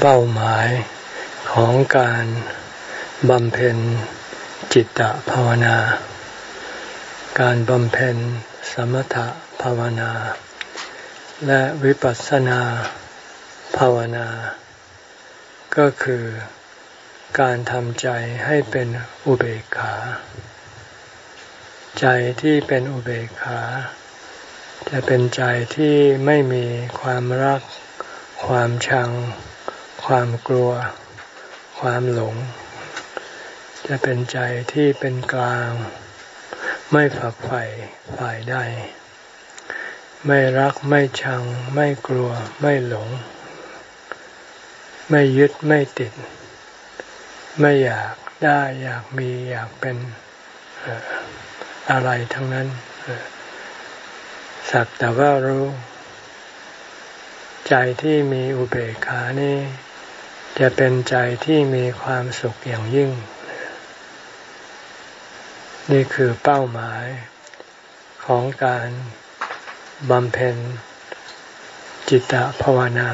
เป้าหมายของการบำเพ็ญจิตตภาวนา การบำเพ็ญสมถภาวนา และวิปัสสนาภาวนา ก็คือการทำใจให้เป็นอุเบกขา ใจที่เป็นอุเบกขา จะเป็นใจที่ไม่มีความรัก ความชัง ความกลัว ความหลง จะเป็นใจที่เป็นกลาง ไม่ฝักใฝ่ฝ่ายใด ไม่รักไม่ชัง ไม่กลัวไม่หลง ไม่ยึดไม่ติด ไม่อยากได้อยากมีอยากเป็นอะไรทั้งนั้นสักแต่ว่ารู้ ใจที่มีอุเบกขานี่ จะเป็นใจที่มีความสุขอย่างยิ่ง นี่คือเป้าหมายของการบำเพ็ญจิตตภาวนา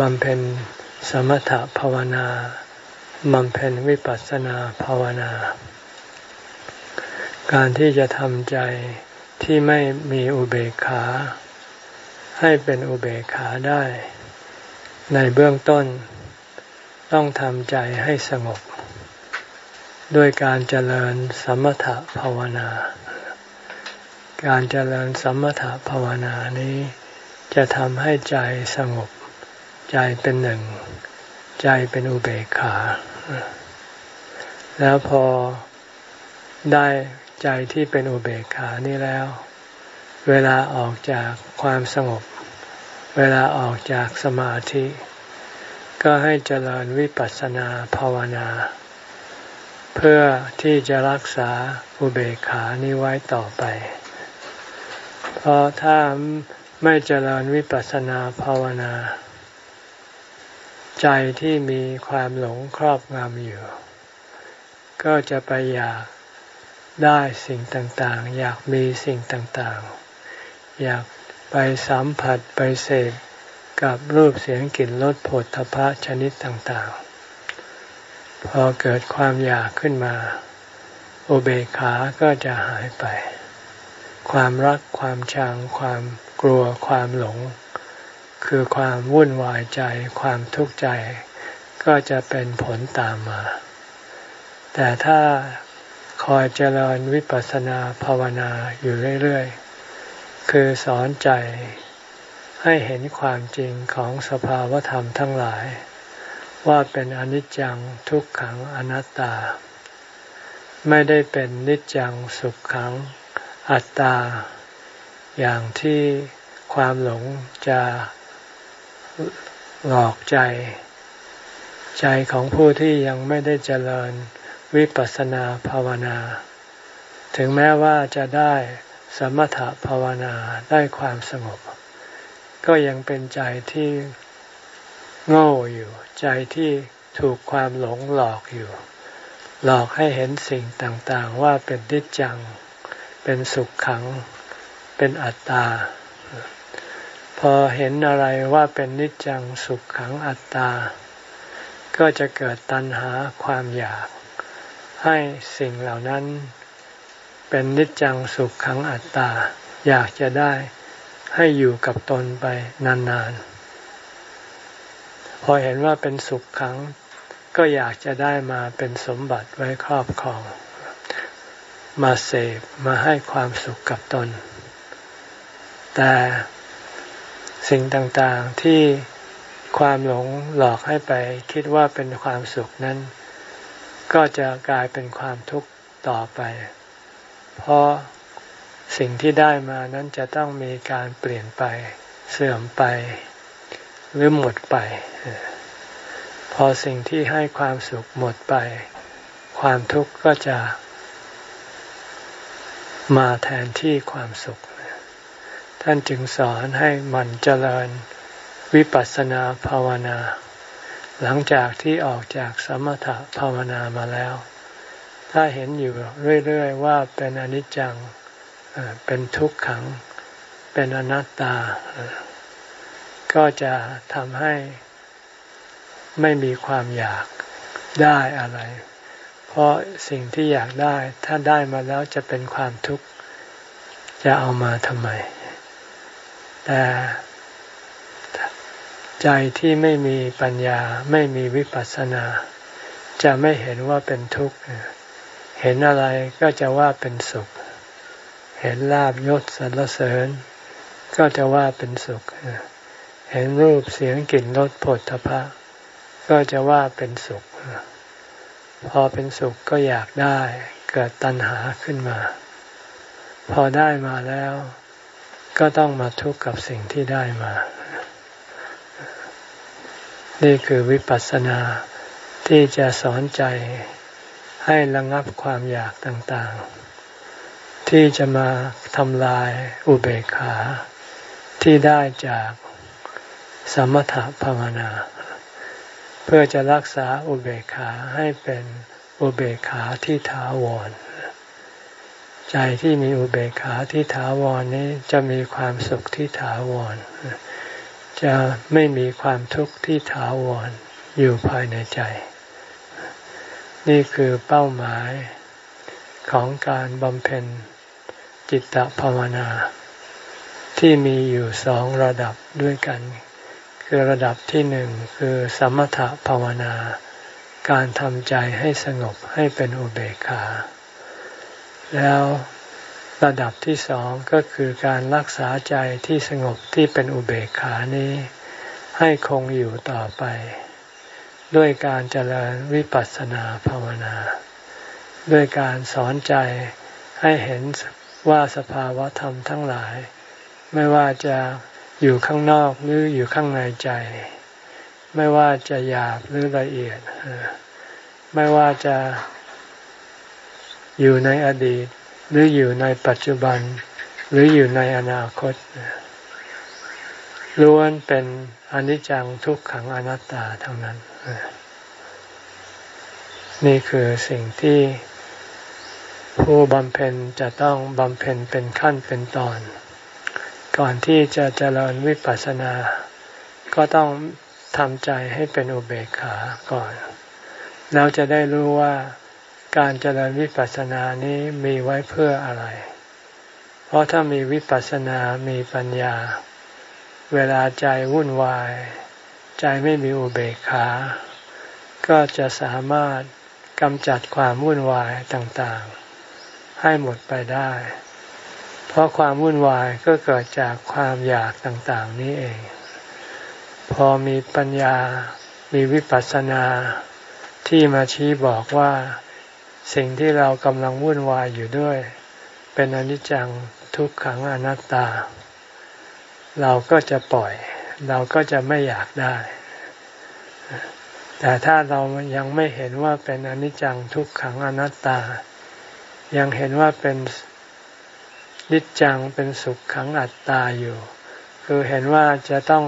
บำเพ็ญสมถภาวนา บำเพ็ญวิปัสสนาภาวนา การที่จะทำใจที่ไม่มีอุเบกขา ให้เป็นอุเบกขาได้ ในเบื้องต้น ต้องทำใจให้สงบ ด้วยการเจริญสมถภาวนา การเจริญสมถภาวนานี้ จะทำให้ใจสงบ ใจเป็นหนึ่ง ใจเป็นอุเบกขา แล้วพอได้ใจที่เป็นอุเบกขานี่แล้ว เวลาออกจากความสงบ เวลาออกจากสมาธิ ก็ให้เจริญวิปัสสนาภาวนา เพื่อที่จะรักษาอุเบกขานี้ไว้ต่อไป เพราะถ้าไม่เจริญวิปัสสนาภาวนา ใจที่มีความหลงครอบงำอยู่ ก็จะไปอยากได้สิ่งต่างๆ อยากมีสิ่งต่างๆ อยาก ไปสัมผัสไปเสพกับรูปเสียงกลิ่นรสผลทพะชนิดต่างๆ พอเกิดความอยากขึ้นมาโอเบคาก็จะหายไป ความรักความชัง ความกลัวความหลง คือความวุ่นวายใจ ความทุกข์ใจ ก็จะเป็นผลตามมา แต่ถ้าคอยเจริญวิปัสสนาภาวนาอยู่เรื่อย ๆ คือสอนใจให้เห็นความจริงของสภาวธรรมทั้งหลาย ว่าเป็นอนิจจังทุกขังอนัตตา ไม่ได้เป็นนิจจังสุขขังอัตตา อย่างที่ความหลงจะหลอกใจ ใจของผู้ที่ยังไม่ได้เจริญวิปัสสนาภาวนา ถึงแม้ว่าจะได้ สมถภาวนาได้ความสงบ ก็ยังเป็นใจที่โง่อยู่ ใจที่ถูกความหลงหลอกอยู่ หลอกให้เห็นสิ่งต่างๆ ว่าเป็นนิจจัง เป็นสุขขัง เป็นอัตตา พอเห็นอะไรว่าเป็นนิจจังสุขขังอัตตา ก็จะเกิดตัณหาความอยากให้สิ่งเหล่านั้น เป็นนิจจังสุขขังอัตตา อยากจะได้ให้อยู่กับตนไปนานๆ พอเห็นว่าเป็นสุขขัง ก็อยากจะได้มาเป็นสมบัติไว้ครอบครอง มาเสพมาให้ความสุขกับตน แต่สิ่งต่างๆที่ความหลงหลอกให้ไปคิดว่าเป็นความสุขนั้น ก็จะกลายเป็นความทุกข์ต่อไป เพราะสิ่งที่ได้มานั้นจะต้องมีการเปลี่ยนไปเสื่อมไป หรือหมดไป พอสิ่งที่ให้ความสุขหมดไป ความทุกข์ก็จะ มาแทนที่ความสุข ท่านจึงสอนให้มันเจริญวิปัสสนาภาวนา หลังจากที่ออกจากสมถภาวนามาแล้ว ถ้าเห็นอยู่เรื่อยๆว่าเป็นอนิจจังเป็นทุกขัง เป็นอนัตตากก็จะทำให้ไม่มีความอยากได้อะไร เพราะสิ่งที่อยากได้ ถ้าได้มาแล้วจะเป็นความทุกข์ จะเอามาทำไม แต่ใจที่ไม่มีปัญญาไม่มีวิปัสสนา จะไม่เห็นว่าเป็นทุกข์ เห็นอะไรก็จะว่าเป็นสุข เห็นลาบยศสรรเสริญ ก็จะว่าเป็นสุข เห็นรูปเสียงกลิ่นรสผลทพะ ก็จะว่าเป็นสุข พอเป็นสุขก็อยากได้ เกิดตัณหาขึ้นมา พอได้มาแล้วก็ต้องมาทุกข์กับสิ่งที่ได้มา นี่คือวิปัสสนาที่จะสอนใจ ให้ระงับความอยากต่างๆ ที่จะมาทำลายอุเบกขาที่ได้จากสมถภาวนา เพื่อจะรักษาอุเบกขาให้เป็นอุเบกขาที่ถาวร ใจที่มีอุเบกขาที่ถาวรนี้จะมีความสุขที่ถาวร จะไม่มีความทุกข์ที่ถาวรอยู่ภายในใจ นี่คือเป้าหมายของการบำเพ็ญจิตตภาวนา ที่มีอยู่สองระดับด้วยกัน คือระดับที่หนึ่งคือสมถภาวนา การทำใจให้สงบให้เป็นอุเบกขา แล้วระดับที่สองก็คือการรักษาใจที่สงบที่เป็นอุเบกขานี้ ให้คงอยู่ต่อไป ด้วยการเจริญวิปัสสนาภาวนา ด้วยการสอนใจให้เห็นว่าสภาวะธรรมทั้งหลาย ไม่ว่าจะอยู่ข้างนอกหรืออยู่ข้างในใจ ไม่ว่าจะหยาบหรือละเอียด ไม่ว่าจะอยู่ในอดีต หรืออยู่ในปัจจุบัน หรืออยู่ในอนาคตล้วนเป็นอนิจจังทุกขังอนัตตาทั้งนั้น นี่คือสิ่งที่ผู้บำเพ็ญจะต้องบำเพ็ญเป็นขั้นเป็นตอน ก่อนที่จะเจริญวิปัสสนา ก็ต้องทำใจให้เป็นอุเบกขาก่อน แล้วจะได้รู้ว่าการเจริญวิปัสสนานี้มีไว้เพื่ออะไร เพราะถ้ามีวิปัสสนา มีปัญญา เวลาใจวุ่นวาย ใจไม่มีอุเบกขา ก็จะสามารถกำจัดความวุ่นวายต่างๆ ให้หมดไปได้ เพราะความวุ่นวายก็เกิดจากความอยากต่างๆ นี้เอง พอมีปัญญา มีวิปัสสนาที่มาชี้บอกว่าสิ่งที่เรากำลังวุ่นวายอยู่ด้วย เป็นอนิจจังทุกขังอนัตตา เราก็จะปล่อย เราก็จะไม่อยากได้ แต่ถ้าเรายังไม่เห็นว่าเป็นอนิจจังทุกขังอนัตตา ยังเห็นว่าเป็นนิจจังเป็นสุขขังอัตตาอยู่ คือเห็นว่าจะต้อง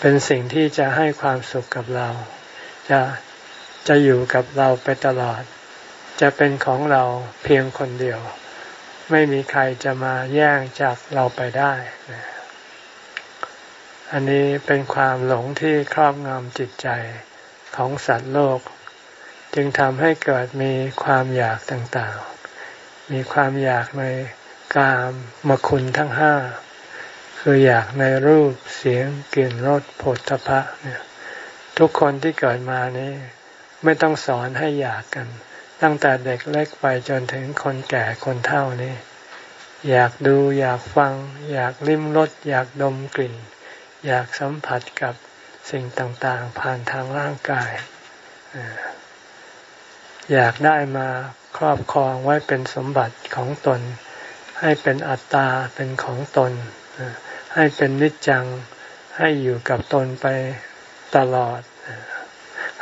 เป็นสิ่งที่จะให้ความสุขกับเรา จะจะอยู่กับเราไปตลอด จะเป็นของเราเพียงคนเดียว ไม่มีใครจะมาแย่งจากเราไปได้ อันนี้เป็นความหลงที่ครอบงำจิตใจของสัตว์โลก จึงทำให้เกิดมีความอยากต่างๆ มีความอยากในกามมคุณทั้งห้า คืออยากในรูปเสียงกลิ่นรสผลทพะเนี่ยทุกคนที่เกิดมานี้ไม่ต้องสอนให้อยากกัน ตั้งแต่เด็กเล็กไปจนถึงคนแก่คนเฒ่านี้อยากดูอยากฟัง อยากลิ้มรสอยากดมกลิ่น อยากสัมผัสกับสิ่งต่างๆ ผ่านทางร่างกาย อยากได้มาครอบครองไว้เป็นสมบัติของตน ให้เป็นอัตตาเป็นของตน ให้เป็นนิจจังให้อยู่กับตนไปตลอด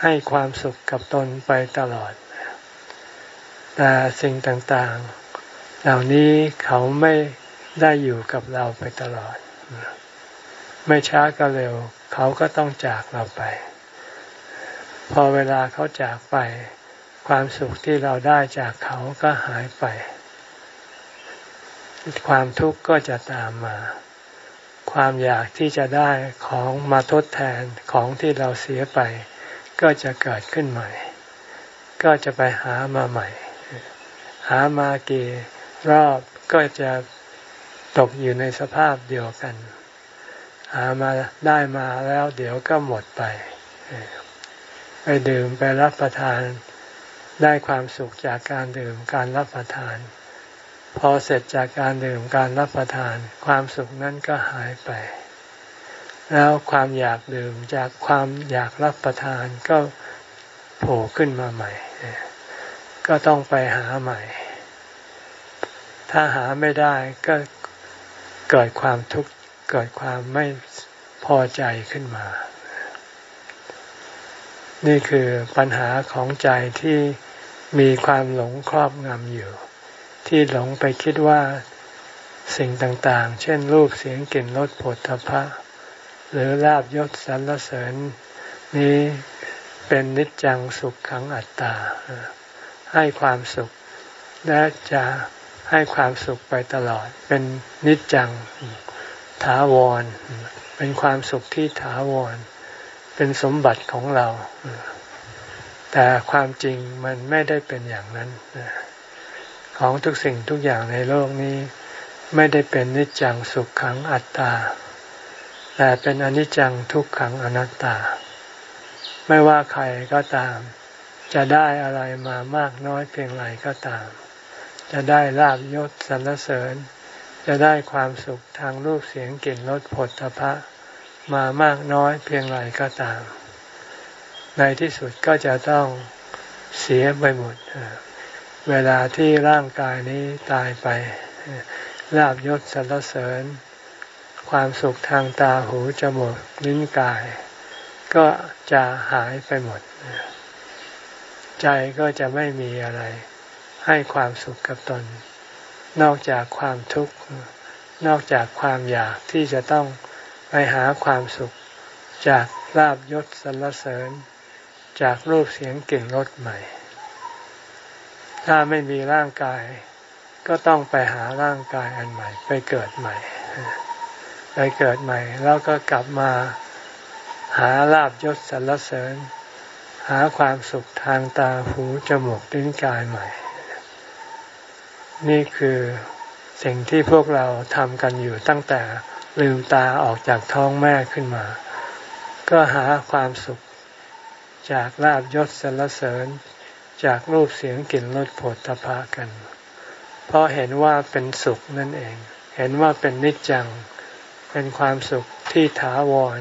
ให้ความสุขกับตนไปตลอด แต่สิ่งต่างๆ เหล่านี้เขาไม่ได้อยู่กับเราไปตลอด ไม่ช้าก็เร็ว เขาก็ต้องจากเราไป พอเวลาเขาจากไป ความสุขที่เราได้จากเขาก็หายไป ความทุกข์ก็จะตามมา ความอยากที่จะได้ของมาทดแทนของที่เราเสียไป ก็จะเกิดขึ้นใหม่ ก็จะไปหามาใหม่ หามากี่รอบก็จะตกอยู่ในสภาพเดียวกัน หามาได้มาแล้วเดี๋ยวก็หมดไป ไปดื่มไปรับประทานได้ความสุขจากการดื่มการรับประทาน พอเสร็จจากการดื่มการรับประทาน ความสุขนั้นก็หายไป แล้วความอยากดื่มจากความอยากรับประทานก็โผล่ขึ้นมาใหม่ ก็ต้องไปหาใหม่ ถ้าหาไม่ได้ก็เกิดความทุกข์ เกิดความไม่พอใจขึ้นมา นี่คือปัญหาของใจที่มีความหลงครอบงำอยู่ ที่หลงไปคิดว่าสิ่งต่างๆ เช่นรูปเสียงกลิ่นรสผลทพะ หรือลาบยศสรรเสริญ นี้เป็นนิจจังสุขขังอัตตา ให้ความสุขและจะให้ความสุขไปตลอดเป็นนิจจัง ถาวร เป็นความสุขที่ถาวร เป็นสมบัติของเรา แต่ความจริงมันไม่ได้เป็นอย่างนั้นของทุกสิ่งทุกอย่างในโลกนี้ ไม่ได้เป็นนิจจังสุขขังอัตตา แต่เป็นอนิจจังทุกขังอนัตตา ไม่ว่าใครก็ตาม จะได้อะไรมามากน้อยเพียงไรก็ตาม จะได้ลาบยศสรรเสริญ จะได้ความสุขทางรูปเสียงกลิ่นรสผลตภะมามากน้อยเพียงไรก็ตาม ในที่สุดก็จะต้องเสียไปหมด เวลาที่ร่างกายนี้ตายไปลาบยศสรรเสริญ ความสุขทางตาหูจมูกลิ้นกาย ก็จะหายไปหมด ใจก็จะไม่มีอะไร ให้ความสุขกับตน นอกจากความทุกข์ นอกจากความอยากที่จะต้องไปหาความสุข จากลาบยศสรรเสริญ จากรูปเสียงกลิ่นรสใหม่ ถ้าไม่มีร่างกาย ก็ต้องไปหาร่างกายอันใหม่ ไปเกิดใหม่ ไปเกิดใหม่ แล้วก็กลับมาหาลาบยศสรรเสริญ หาความสุขทางตาหูจมูกลิ้นกายใหม่ นี่คือสิ่งที่พวกเราทำกันอยู่ตั้งแต่ลืมตาออกจากท้องแม่ขึ้นมา ก็หาความสุข จากลาบยศสรรเสริญ จากรูปเสียงกลิ่นรสผลตภะกัน เพราะเห็นว่าเป็นสุขนั่นเอง เห็นว่าเป็นนิจจัง เป็นความสุขที่ถาวร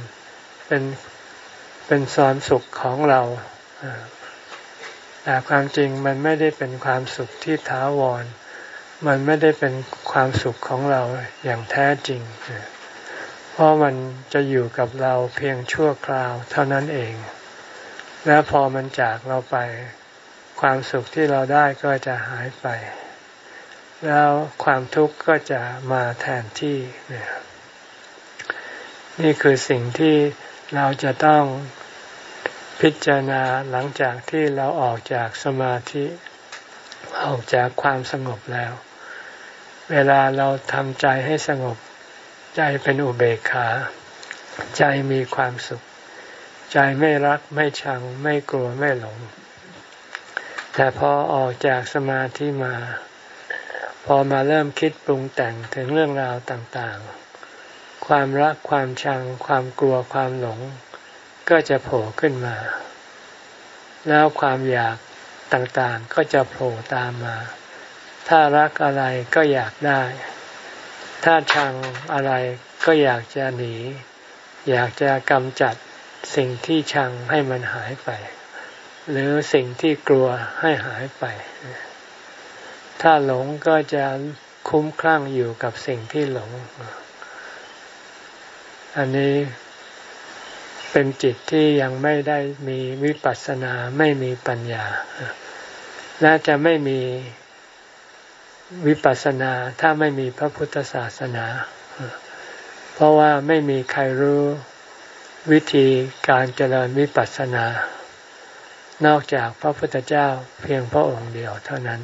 เป็นเป็นสอนสุขของเราแต่ความจริงมันไม่ได้เป็นความสุขที่ถาวร มันไม่ได้เป็นความสุขของเราอย่างแท้จริง เพราะมันจะอยู่กับเราเพียงชั่วคราวเท่านั้นเอง แล้วพอมันจากเราไป ความสุขที่เราได้ก็จะหายไป แล้วความทุกข์ก็จะมาแทนที่เนี่ยนี่คือสิ่งที่เราจะต้องพิจารณาหลังจากที่เราออกจากสมาธิออกจากความสงบแล้ว เวลาเราทำใจให้สงบ ใจเป็นอุเบกขา ใจมีความสุข ใจไม่รักไม่ชัง ไม่กลัวไม่หลง แต่พอออกจากสมาธิมา พอมาเริ่มคิดปรุงแต่งถึงเรื่องราวต่างๆ ความรักความชัง ความกลัวความหลง ก็จะโผล่ขึ้นมา แล้วความอยากต่างๆก็จะโผล่ตามมา ถ้ารักอะไรก็อยากได้ ถ้าชังอะไรก็อยากจะหนี อยากจะกำจัดสิ่งที่ชังให้มันหายไป หรือสิ่งที่กลัวให้หายไป ถ้าหลงก็จะคุ้มคลั่งอยู่กับสิ่งที่หลง อันนี้เป็นจิตที่ยังไม่ได้มีวิปัสสนาไม่มีปัญญา และจะไม่มี วิปัสสนาถ้าไม่มีพระพุทธศาสนา เพราะว่าไม่มีใครรู้วิธีการเจริญวิปัสสนา นอกจากพระพุทธเจ้าเพียงพระองค์เดียวเท่านั้น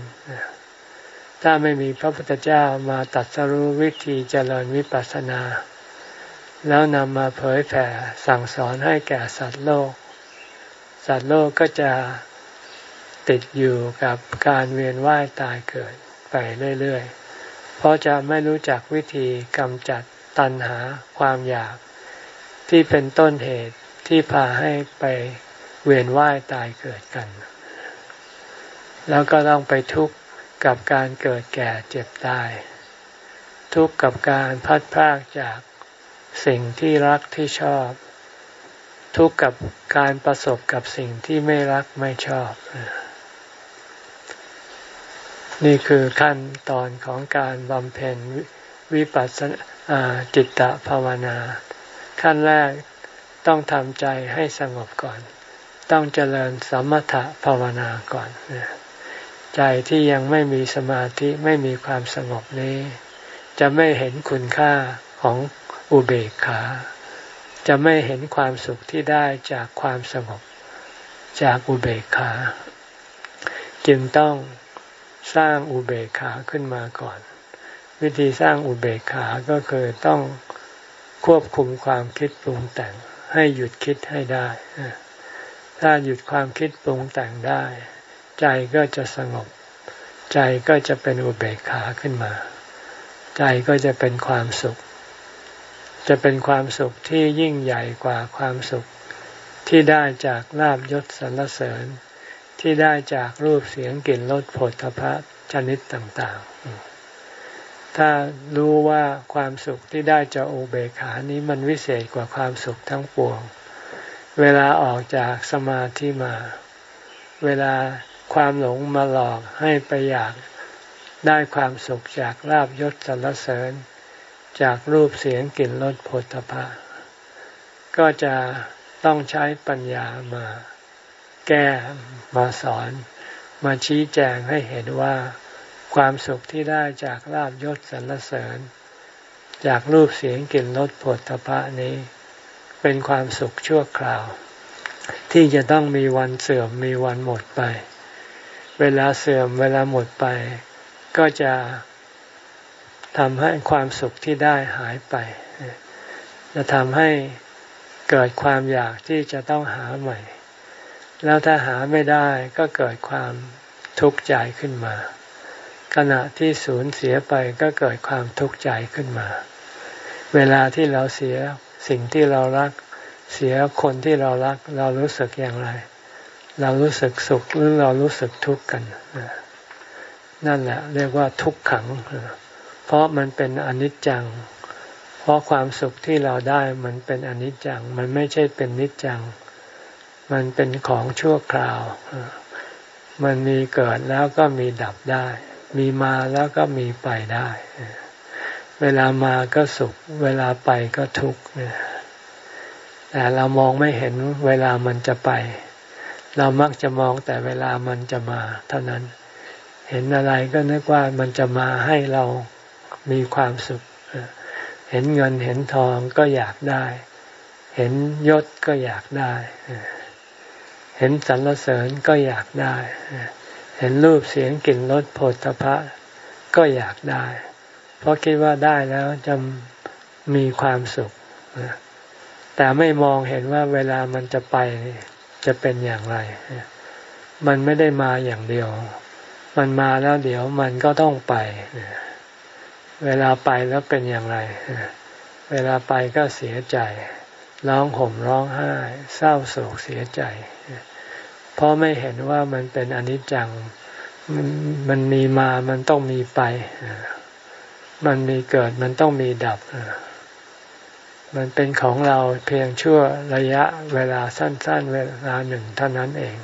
ถ้าไม่มีพระพุทธเจ้ามาตัดสรู้วิธีเจริญวิปัสสนา แล้วนำมาเผยแผ่สั่งสอนให้แก่สัตว์โลก สัตว์โลกก็จะติดอยู่กับการเวียนว่ายตายเกิด ไปเรื่อยๆ เพราะจะไม่รู้จักวิธีกำจัดตัณหาความอยาก ที่เป็นต้นเหตุที่พาให้ไปเวียนว่ายตายเกิดกัน แล้วก็ต้องไปทุกข์กับการเกิดแก่เจ็บตาย ทุกข์กับการพัดพรากจากสิ่งที่รักที่ชอบ ทุกข์กับการประสบกับสิ่งที่ไม่รักไม่ชอบ นี่คือขั้นตอนของการบำเพ็ญวิปัสสนาจิตตภาวนา ขั้นแรกต้องทำใจให้สงบก่อน ต้องเจริญสมถะภาวนาก่อน ใจที่ยังไม่มีสมาธิไม่มีความสงบนี้ จะไม่เห็นคุณค่าของอุเบกขา จะไม่เห็นความสุขที่ได้จากความสงบจากอุเบกขา จึงต้อง สร้างอุเบกขาขึ้นมาก่อน วิธีสร้างอุเบกขาก็คือต้องควบคุมความคิดปรุงแต่ง ให้หยุดคิดให้ได้ ถ้าหยุดความคิดปรุงแต่งได้ ใจก็จะสงบ ใจก็จะเป็นอุเบกขาขึ้นมา ใจก็จะเป็นความสุข จะเป็นความสุขที่ยิ่งใหญ่กว่าความสุขที่ได้จากลาบยศสรรเสริญ ที่ได้จากรูปเสียงกลิ่นรสผลพระชนิดต่างๆ ถ้ารู้ว่าความสุขที่ได้จากอุเบกขานี้มันวิเศษกว่าความสุขทั้งปวง เวลาออกจากสมาธิมา เวลาความหลงมาหลอกให้ไปอยากได้ความสุขจากลาบยศสรรเสริญ จากรูปเสียงกลิ่นรสผลพะก็จะต้องใช้ปัญญามา แก้ มาสอน มาชี้แจงให้เห็นว่า ความสุขที่ได้จากลาบยศสรรเสริญ จากรูปเสียงกลิ่นรสผลตภะนี้ เป็นความสุขชั่วคราว ที่จะต้องมีวันเสื่อมมีวันหมดไป เวลาเสื่อมเวลาหมดไป ก็จะทำให้ความสุขที่ได้หายไป จะทำให้เกิดความอยากที่จะต้องหาใหม่ แล้วถ้าหาไม่ได้ก็เกิดความทุกข์ใจขึ้นมา ขณะที่สูญเสียไปก็เกิดความทุกข์ใจขึ้นมา เวลาที่เราเสียสิ่งที่เรารัก เสียคนที่เรารัก เรารู้สึกอย่างไร เรารู้สึกสุขหรือเรารู้สึกทุกข์กันนั่นแหละเรียกว่าทุกขัง เพราะมันเป็นอนิจจัง เพราะความสุขที่เราได้มันเป็นอนิจจัง มันไม่ใช่เป็นนิจจัง มันเป็นของชั่วคราว มันมีเกิดแล้วก็มีดับได้ มีมาแล้วก็มีไปได้ เวลามาก็สุข เวลาไปก็ทุกข์แต่เรามองไม่เห็นเวลามันจะไป เรามักจะมองแต่เวลามันจะมา เท่านั้น เห็นอะไรก็นึกว่ามันจะมาให้เรามีความสุข เห็นเงินเห็นทองก็อยากได้ เห็นยศก็อยากได้ เห็นสรรเสริญก็อยากได้ เห็นรูปเสียงกลิ่นรสโผฏฐพะก็อยากได้ เพราะคิดว่าได้แล้วจะมีความสุข แต่ไม่มองเห็นว่าเวลามันจะไปจะเป็นอย่างไร มันไม่ได้มาอย่างเดียว มันมาแล้วเดี๋ยวมันก็ต้องไป เวลาไปแล้วเป็นอย่างไร เวลาไปก็เสียใจ ร้องห่มร้องไห้ เศร้าโศกเสียใจ เพราะไม่เห็นว่ามันเป็นอนิจจัง มันมีมามันต้องมีไป มันมีเกิดมันต้องมีดับ มันเป็นของเราเพียงชั่วระยะเวลาสั้น ๆ เวลาหนึ่งเท่านั้นเอง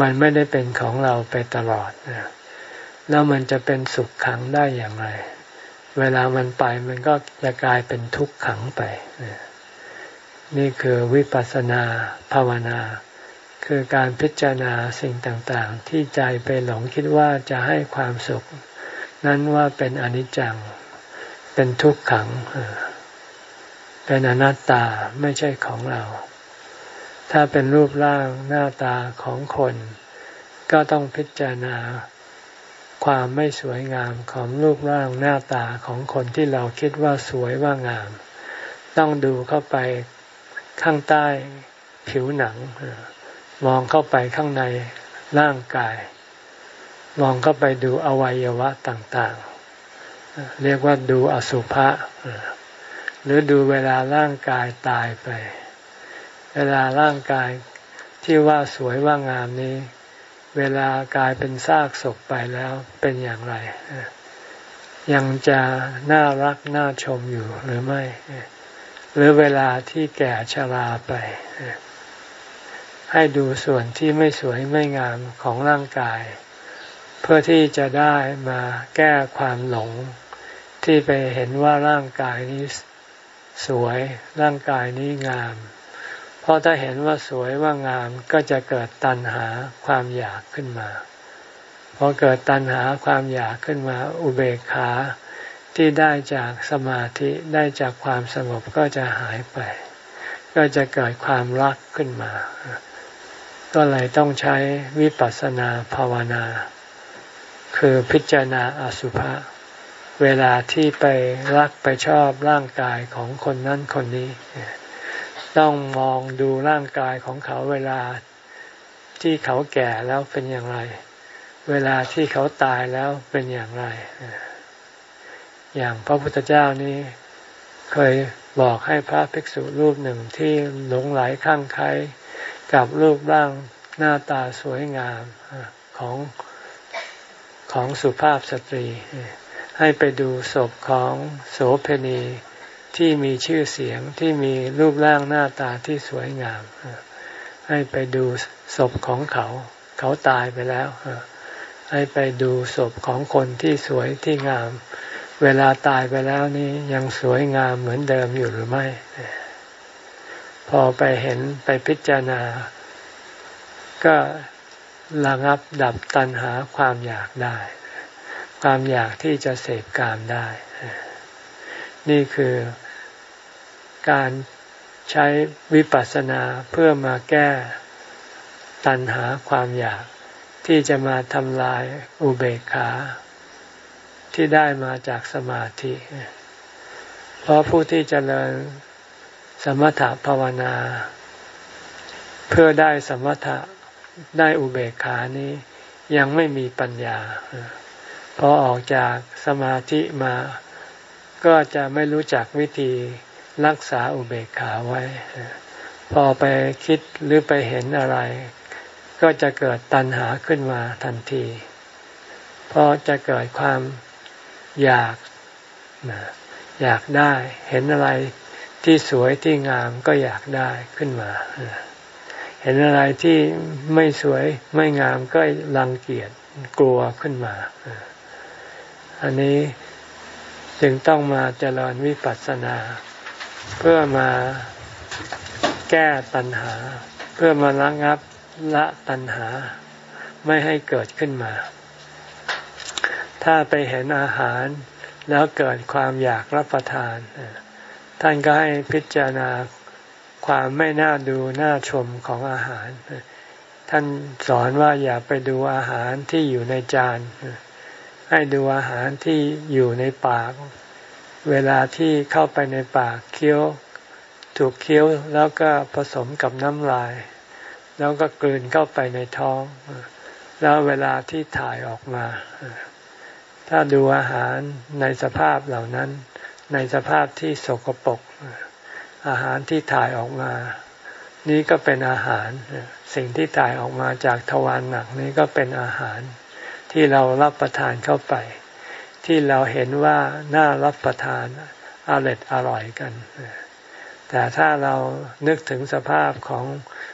มันไม่ได้เป็นของเราไปตลอด แล้วมันจะเป็นสุขขังได้อย่างไร เวลามันไปมันก็จะกลายเป็นทุกขขังไป นี่คือวิปัสสนาภาวนา คือการพิจารณาสิ่งต่างๆ ที่ใจไปหลงคิดว่าจะให้ความสุข นั้นว่าเป็นอนิจจัง เป็นทุกขัง เป็นอนัตตาไม่ใช่ของเรา ถ้าเป็นรูปร่างหน้าตาของคน ก็ต้องพิจารณาความไม่สวยงามของรูปร่างหน้าตาของคนที่เราคิดว่าสวยว่างาม ต้องดูเข้าไปข้างใต้ผิวหนัง มองเข้าไปข้างในร่างกาย มองเข้าไปดูอวัยวะต่างๆ เรียกว่าดูอสุภะหรือดูเวลาร่างกายตายไป เวลาร่างกายที่ว่าสวยว่างามนี้ เวลากลายเป็นซากศพไปแล้วเป็นอย่างไร ยังจะน่ารักน่าชมอยู่หรือไม่ หรือเวลาที่แก่ชราไป ให้ดูส่วนที่ไม่สวยไม่งามของร่างกาย เพื่อที่จะได้มาแก้ความหลง ที่ไปเห็นว่าร่างกายนี้สวยร่างกายนี้งาม เพราะถ้าเห็นว่าสวยว่างามก็จะเกิดตัณหาความอยากขึ้นมา พอเกิดตัณหาความอยากขึ้นมาอุเบกขาที่ได้จากสมาธิได้จากความสงบก็จะหายไป ก็จะเกิดความรักขึ้นมา ก็เลยต้องใช้วิปัสสนาภาวนา คือพิจารณาอสุภะเวลาที่ไปรักไปชอบร่างกายของคนนั้นคนนี้ ต้องมองดูร่างกายของเขาเวลาที่เขาแก่แล้วเป็นอย่างไร เวลาที่เขาตายแล้วเป็นอย่างไร อย่างพระพุทธเจ้านี้เคยบอกให้พระภิกษุรูปหนึ่งที่หลงไหลข้างใคร กับรูปร่างหน้าตาสวยงามของของสุภาพสตรี ให้ไปดูศพของโสเพณีที่มีชื่อเสียงที่มีรูปร่างหน้าตาที่สวยงาม ให้ไปดูศพของเขา เขาตายไปแล้ว ให้ไปดูศพของคนที่สวยที่งาม เวลาตายไปแล้วนี่ยังสวยงามเหมือนเดิมอยู่หรือไม่ พอไปเห็นไปพิจารณา ก็ระงับดับตัณหาความอยากได้ ความอยากที่จะเสพกามได้ นี่คือการใช้วิปัสสนาเพื่อมาแก้ตัณหาความอยากที่จะมาทำลายอุเบกขา ที่ได้มาจากสมาธิ เพราะผู้ที่จเจริญ สมถภาวนา เพื่อได้สมถะได้อุเบกขานี้ยังไม่มีปัญญาพอออกจากสมาธิมา ก็จะไม่รู้จักวิธีรักษาอุเบกขาไว้ พอไปคิดหรือไปเห็นอะไร ก็จะเกิดตัณหาขึ้นมาทันทีเพราะจะเกิดความอยากอยากได้ เห็นอะไร ที่สวยที่งามก็อยากได้ขึ้นมา เห็นอะไรที่ไม่สวยไม่งามก็รังเกียจกลัวขึ้นมา อันนี้จึงต้องมาเจริญวิปัสสนา เพื่อมาแก้ตัณหา เพื่อมาระงับละตัณหา ไม่ให้เกิดขึ้นมา ถ้าไปเห็นอาหารแล้วเกิดความอยากรับประทาน ท่านก็ให้พิจารณาความไม่น่าดูน่าชมของอาหาร ท่านสอนว่าอย่าไปดูอาหารที่อยู่ในจาน ให้ดูอาหารที่อยู่ในปาก เวลาที่เข้าไปในปากเคี้ยว ถูกเคี้ยวแล้วก็ผสมกับน้ำลาย แล้วก็กลืนเข้าไปในท้อง แล้วเวลาที่ถ่ายออกมา ถ้าดูอาหารในสภาพเหล่านั้น ในสภาพที่สกปรกอาหารที่ถ่ายออกมา นี่ก็เป็นอาหารสิ่งที่ถ่ายออกมาจากทวารหนักนี้ก็เป็นอาหารที่เรารับประทานเข้าไป ที่เราเห็นว่าน่ารับประทานอร่อยอร่อยกัน แต่ถ้าเรานึกถึงสภาพของ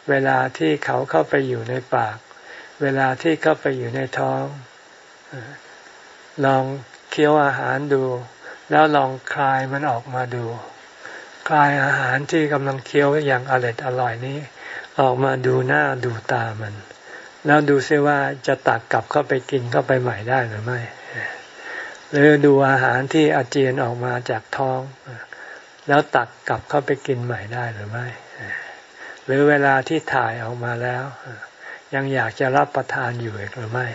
เวลาที่เขาเข้าไปอยู่ในปาก เวลาที่เข้าไปอยู่ในท้อง ลองเคี้ยวอาหารดู แล้วลองคลายมันออกมาดู คลายอาหารที่กำลังเคี้ยวอย่างอร่อยอร่อยนี้ ออกมาดูหน้าดูตามัน แล้วดูซิว่าจะตักกลับเข้าไปกินเข้าไปใหม่ได้หรือไม่ หรือดูอาหารที่อาเจียนออกมาจากท้อง แล้วตักกลับเข้าไปกินใหม่ได้หรือไม่ หรือเวลาที่ถ่ายออกมาแล้ว ยังอยากจะรับประทานอยู่อีกหรือไม่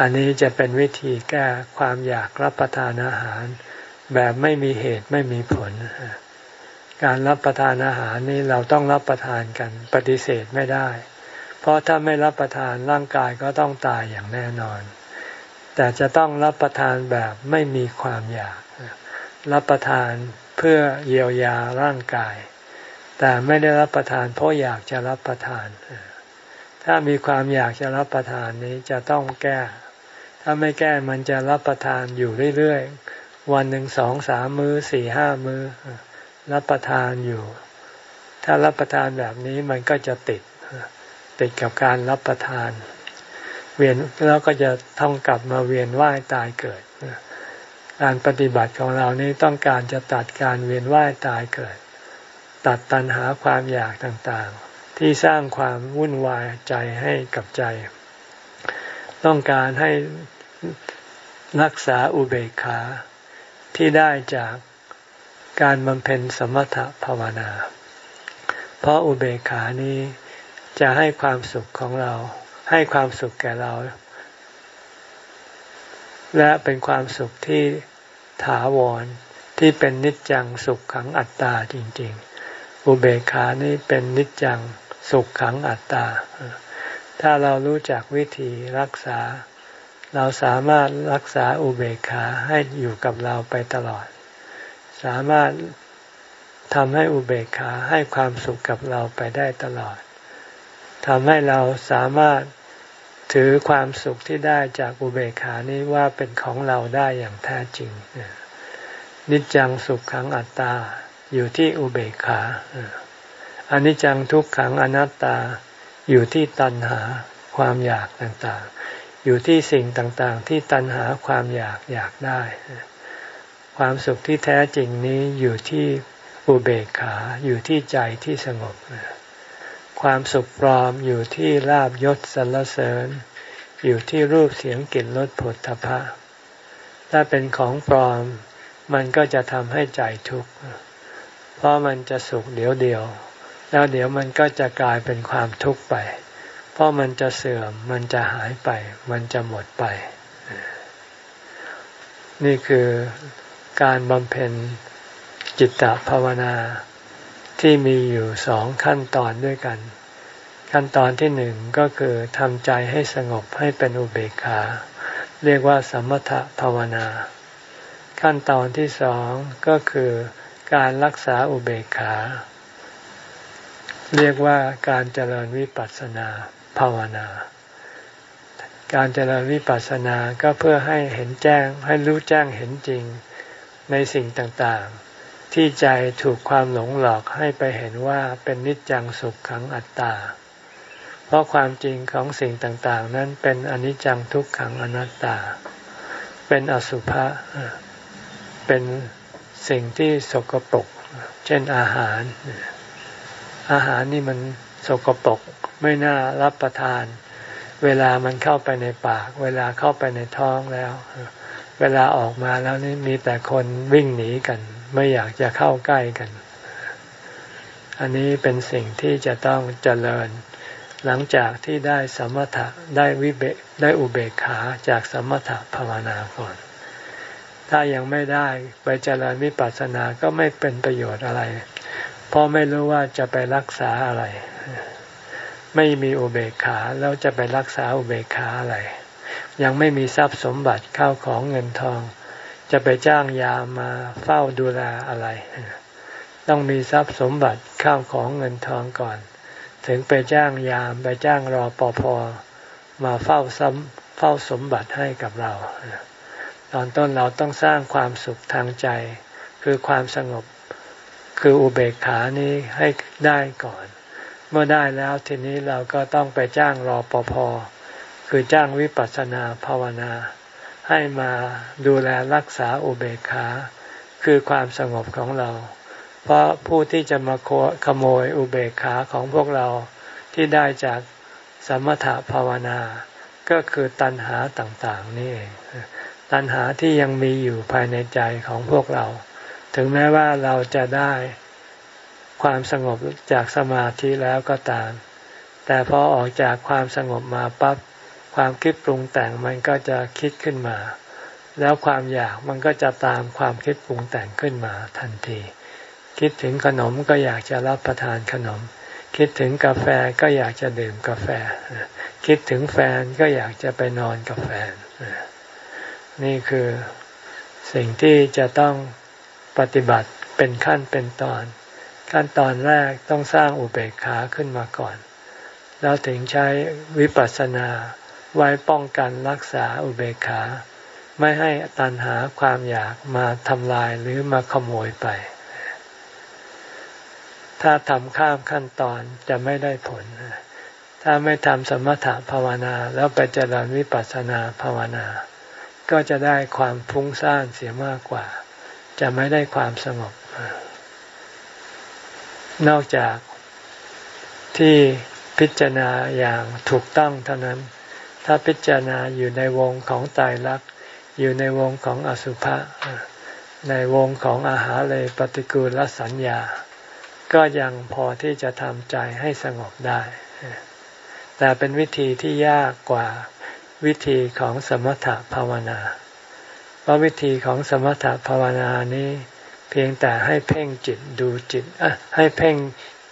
อันนี้จะเป็นวิธีแก้ความอยากรับประทานอาหาร แบบไม่มีเหตุไม่มีผล การรับประทานอาหารนี่เราต้องรับประทานกันปฏิเสธไม่ได้ เพราะถ้าไม่รับประทานร่างกายก็ต้องตายอย่างแน่นอน แต่จะต้องรับประทานแบบไม่มีความอยาก รับประทานเพื่อเยียวยาร่างกาย แต่ไม่ได้รับประทาน เพราะอยากจะรับประทานถ้ามีความอยากจะรับประทานนี้จะต้องแก้ ถ้าไม่แก้มันจะรับประทานอยู่เรื่อยๆ วันหนึ่งสองสามมือ้อสี่ห้ามือ้อ รับประทานอยู่ ถ้ารับประทานแบบนี้มันก็จะติด ติดกับการรับประทาน เวียนแล้วก็จะต้องกลับมาเวียนว่ายตายเกิด การปฏิบัติของเรานี้ต้องการจะตัดการเวียนว่ายตายเกิด ตัดตัณหาความอยากต่างๆ ที่สร้างความวุ่นวายใจให้กับใจ ต้องการให้รักษาอุเบกขาที่ได้จากการบำเพ็ญสมถภาวนา เพราะอุเบกขานี้จะให้ความสุขของเรา ให้ความสุขแก่เรา และเป็นความสุขที่ถาวรที่เป็นนิจจังสุขขังอัตตาจริง ๆ อุเบกขานี้เป็นนิจจังสุขขังอัตตา ถ้าเรารู้จักวิธีรักษา เราสามารถรักษาอุเบกขาให้อยู่กับเราไปตลอด สามารถทำให้อุเบกขาให้ความสุขกับเราไปได้ตลอดทำให้เราสามารถถือความสุขที่ได้จากอุเบกขานี้ว่าเป็นของเราได้อย่างแท้จริง นิจจังสุขขังอัตตาอยู่ที่อุเบกขาอนิจจังทุกขังอนัตตา อยู่ที่ตัณหาความอยากต่างๆ อยู่ที่สิ่งต่างๆ ที่ตัณหาความอยากอยากได้ ความสุขที่แท้จริงนี้อยู่ที่อุเบกขาอยู่ที่ใจที่สงบ ความสุขปลอมอยู่ที่ลาบยศสรรเสริญ อยู่ที่รูปเสียงกลิ่นรสผลทพะถ้าเป็นของปลอม มันก็จะทำให้ใจทุกข์เพราะมันจะสุขเดี๋ยวเดียว แล้วเดี๋ยวมันก็จะกลายเป็นความทุกข์ไป เพราะมันจะเสื่อม มันจะหายไป มันจะหมดไป นี่คือการบำเพ็ญจิตตภาวนาที่มีอยู่สองขั้นตอนด้วยกัน ขั้นตอนที่หนึ่งก็คือทำใจให้สงบให้เป็นอุเบกขา เรียกว่าสมถภาวนา ขั้นตอนที่สองก็คือการรักษาอุเบกขา เรียกว่าการเจริญวิปัสสนาภาวนา การเจริญวิปัสสนาก็เพื่อให้เห็นแจ้งให้รู้แจ้งเห็นจริงในสิ่งต่างๆ ที่ใจถูกความหลงหลอกให้ไปเห็นว่าเป็นนิจจังสุขขังอัตตา เพราะความจริงของสิ่งต่างๆ นั้นเป็นอนิจจังทุกขังอนัตตา เป็นอสุภะเป็นสิ่งที่สกปรก เช่นอาหาร อาหารนี่มันสกปรกไม่น่ารับประทาน เวลามันเข้าไปในปาก เวลาเข้าไปในท้องแล้ว เวลาออกมาแล้วนี่มีแต่คนวิ่งหนีกัน ไม่อยากจะเข้าใกล้กัน อันนี้เป็นสิ่งที่จะต้องเจริญ หลังจากที่ได้สมถะได้วิเบได้อุเบกขาจากสมถะภาวนาก่อน ถ้ายังไม่ได้ไปเจริญวิปัสสนาก็ไม่เป็นประโยชน์อะไร เพราะไม่รู้ว่าจะไปรักษาอะไร ไม่มีอุเบกขาแล้วจะไปรักษาอุเบกขาอะไร ยังไม่มีทรัพย์สมบัติเข้าของเงินทอง จะไปจ้างยามมาเฝ้าดูแลอะไร ต้องมีทรัพย์สมบัติข้าวของเงินทองก่อน ถึงไปจ้างยามไปจ้างรอปภมาเฝ้าซ้ำเฝ้าสมบัติให้กับเรา ตอนต้นเราต้องสร้างความสุขทางใจ คือความสงบ คืออุเบกขานี้ให้ได้ก่อน เมื่อได้แล้วทีนี้เราก็ต้องไปจ้างรอปภคือจ้างวิปัสสนาภาวนา ให้มาดูแลรักษาอุเบกขา คือความสงบของเรา เพราะผู้ที่จะมาขโมยอุเบกขาของพวกเราที่ได้จากสมถภาวนา ก็คือตัณหาต่างๆนี่เองตัณหาที่ยังมีอยู่ภายในใจของพวกเรา ถึงแม้ว่าเราจะได้ความสงบจากสมาธิแล้วก็ตาม แต่พอออกจากความสงบมาปั๊บความคิดปรุงแต่งมันก็จะคิดขึ้นมา แล้วความอยากมันก็จะตามความคิดปรุงแต่งขึ้นมาทันที คิดถึงขนมก็อยากจะรับประทานขนม คิดถึงกาแฟก็อยากจะดื่มกาแฟ คิดถึงแฟนก็อยากจะไปนอนกับแฟน นี่คือสิ่งที่จะต้อง ปฏิบัติเป็นขั้นเป็นตอน ขั้นตอนแรกต้องสร้างอุเบกขาขึ้นมาก่อน แล้วถึงใช้วิปัสสนาไว้ป้องกันรักษาอุเบกขา ไม่ให้ตันหาความอยากมาทำลายหรือมาขโมยไป ถ้าทำข้ามขั้นตอนจะไม่ได้ผล ถ้าไม่ทำสมถะภาวนาแล้วไปเจริญวิปัสสนาภาวนา ก็จะได้ความฟุ้งซ่านเสียมากกว่า จะไม่ได้ความสงบ นอกจากที่พิจารณาอย่างถูกต้องเท่านั้น ถ้าพิจารณาอยู่ในวงของตายรัก อยู่ในวงของอสุภะ ในวงของอาหารเลยปฏิกูลสัญญา ก็ยังพอที่จะทำใจให้สงบได้ แต่เป็นวิธีที่ยากกว่าวิธีของสมถภาวนา ราะวิธีของสมถภาวนานี้เพียงแต่ให้เพ่งจิตดูจิตให้เพ่ง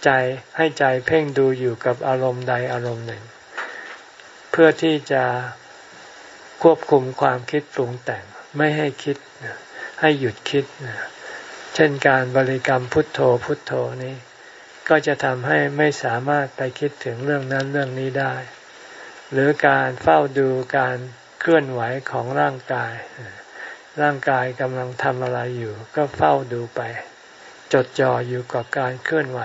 ใจให้ใจเพ่งดูอยู่กับอารมณ์ใดอารมณ์หนึ่ง เพื่อที่จะควบคุมความคิดปรุงแต่งไม่ให้คิด ให้หยุดคิด เช่นการบริกรรมพุทโธพุทโธนี้ ก็จะทำให้ไม่สามารถไปคิดถึงเรื่องนั้นเรื่องนี้ได้ หรือการเฝ้าดูการเคลื่อนไหวของร่างกาย ร่างกายกำลังทำอะไรอยู่ ก็เฝ้าดูไป จดจ่ออยู่กับการเคลื่อนไหว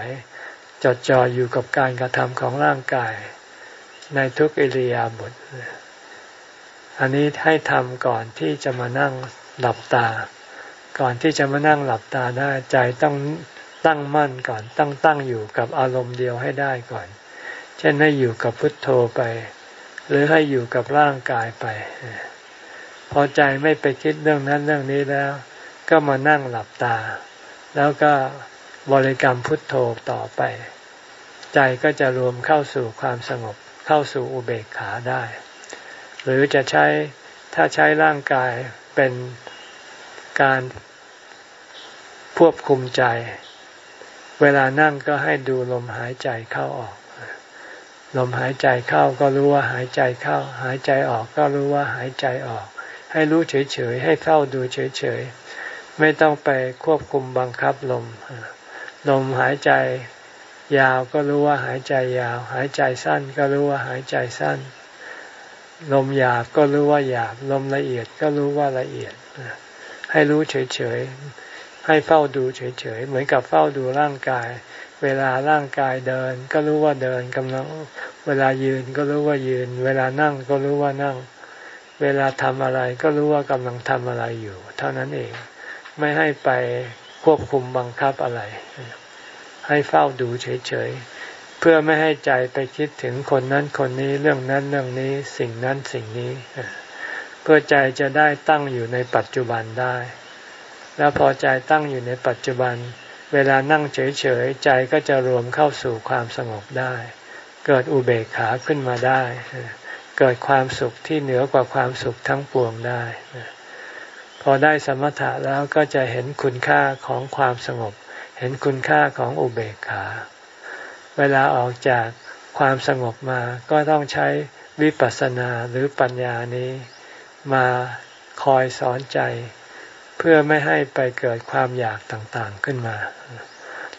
จดจ่ออยู่กับการกระทำของร่างกาย ในทุกอิริยาบถอันนี้ให้ทำก่อนที่จะมานั่งหลับตา ก่อนที่จะมานั่งหลับตาได้ใจต้องตั้งมั่นก่อนตั้งตั้งอยู่กับอารมณ์เดียวให้ได้ก่อน เช่นให้อยู่กับพุทโธไป หรือให้อยู่กับร่างกายไป พอใจไม่ไปคิดเรื่องนั้นเรื่องนี้แล้ว ก็มานั่งหลับตา แล้วก็บริกรรมพุทโธต่อไป ใจก็จะรวมเข้าสู่ความสงบเข้าสู่อุเบกขาได้ หรือจะใช้ถ้าใช้ร่างกายเป็นการควบคุมใจ เวลานั่งก็ให้ดูลมหายใจเข้าออกลมหายใจเข้าก็รู้ว่าหายใจเข้า หายใจออกก็รู้ว่าหายใจออก ให้รู้เฉยๆ ให้เข้าดูเฉยๆ ไม่ต้องไปควบคุมบังคับลม ลมหายใจยาวก็รู้ว่าหายใจยาว หายใจสั้นก็รู้ว่าหายใจสั้น ลมหยาบก็รู้ว่าหยาบ ลมละเอียดก็รู้ว่าละเอียด ให้รู้เฉยๆ ให้เฝ้าดูเฉยๆ เหมือนกับเฝ้าดูร่างกาย เวลาร่างกายเดิน ก็รู้ว่าเดินกำลัง เวลายืนก็รู้ว่ายืน เวลานั่งก็รู้ว่านั่ง เวลาทำอะไรก็รู้ว่ากำลังทำอะไรอยู่ เท่านั้นเองไม่ให้ไปควบคุมบังคับอะไร ให้เฝ้าดูเฉยๆ เพื่อไม่ให้ใจไปคิดถึงคนนั้นคนนี้เรื่องนั้นเรื่องนี้สิ่งนั้นสิ่งนี้ เพื่อใจจะได้ตั้งอยู่ในปัจจุบันได้ แล้วพอใจตั้งอยู่ในปัจจุบัน เวลานั่งเฉยๆ ใจก็จะรวมเข้าสู่ความสงบได้ เกิดอุเบกขาขึ้นมาได้ เกิดความสุขที่เหนือกว่าความสุขทั้งปวงได้ พอได้สมถะแล้วก็จะเห็นคุณค่าของความสงบ เห็นคุณค่าของอุเบกขา เวลาออกจากความสงบมาก็ต้องใช้วิปัสสนาหรือปัญญานี้ มาคอยสอนใจ เพื่อไม่ให้ไปเกิดความอยากต่างๆขึ้นมา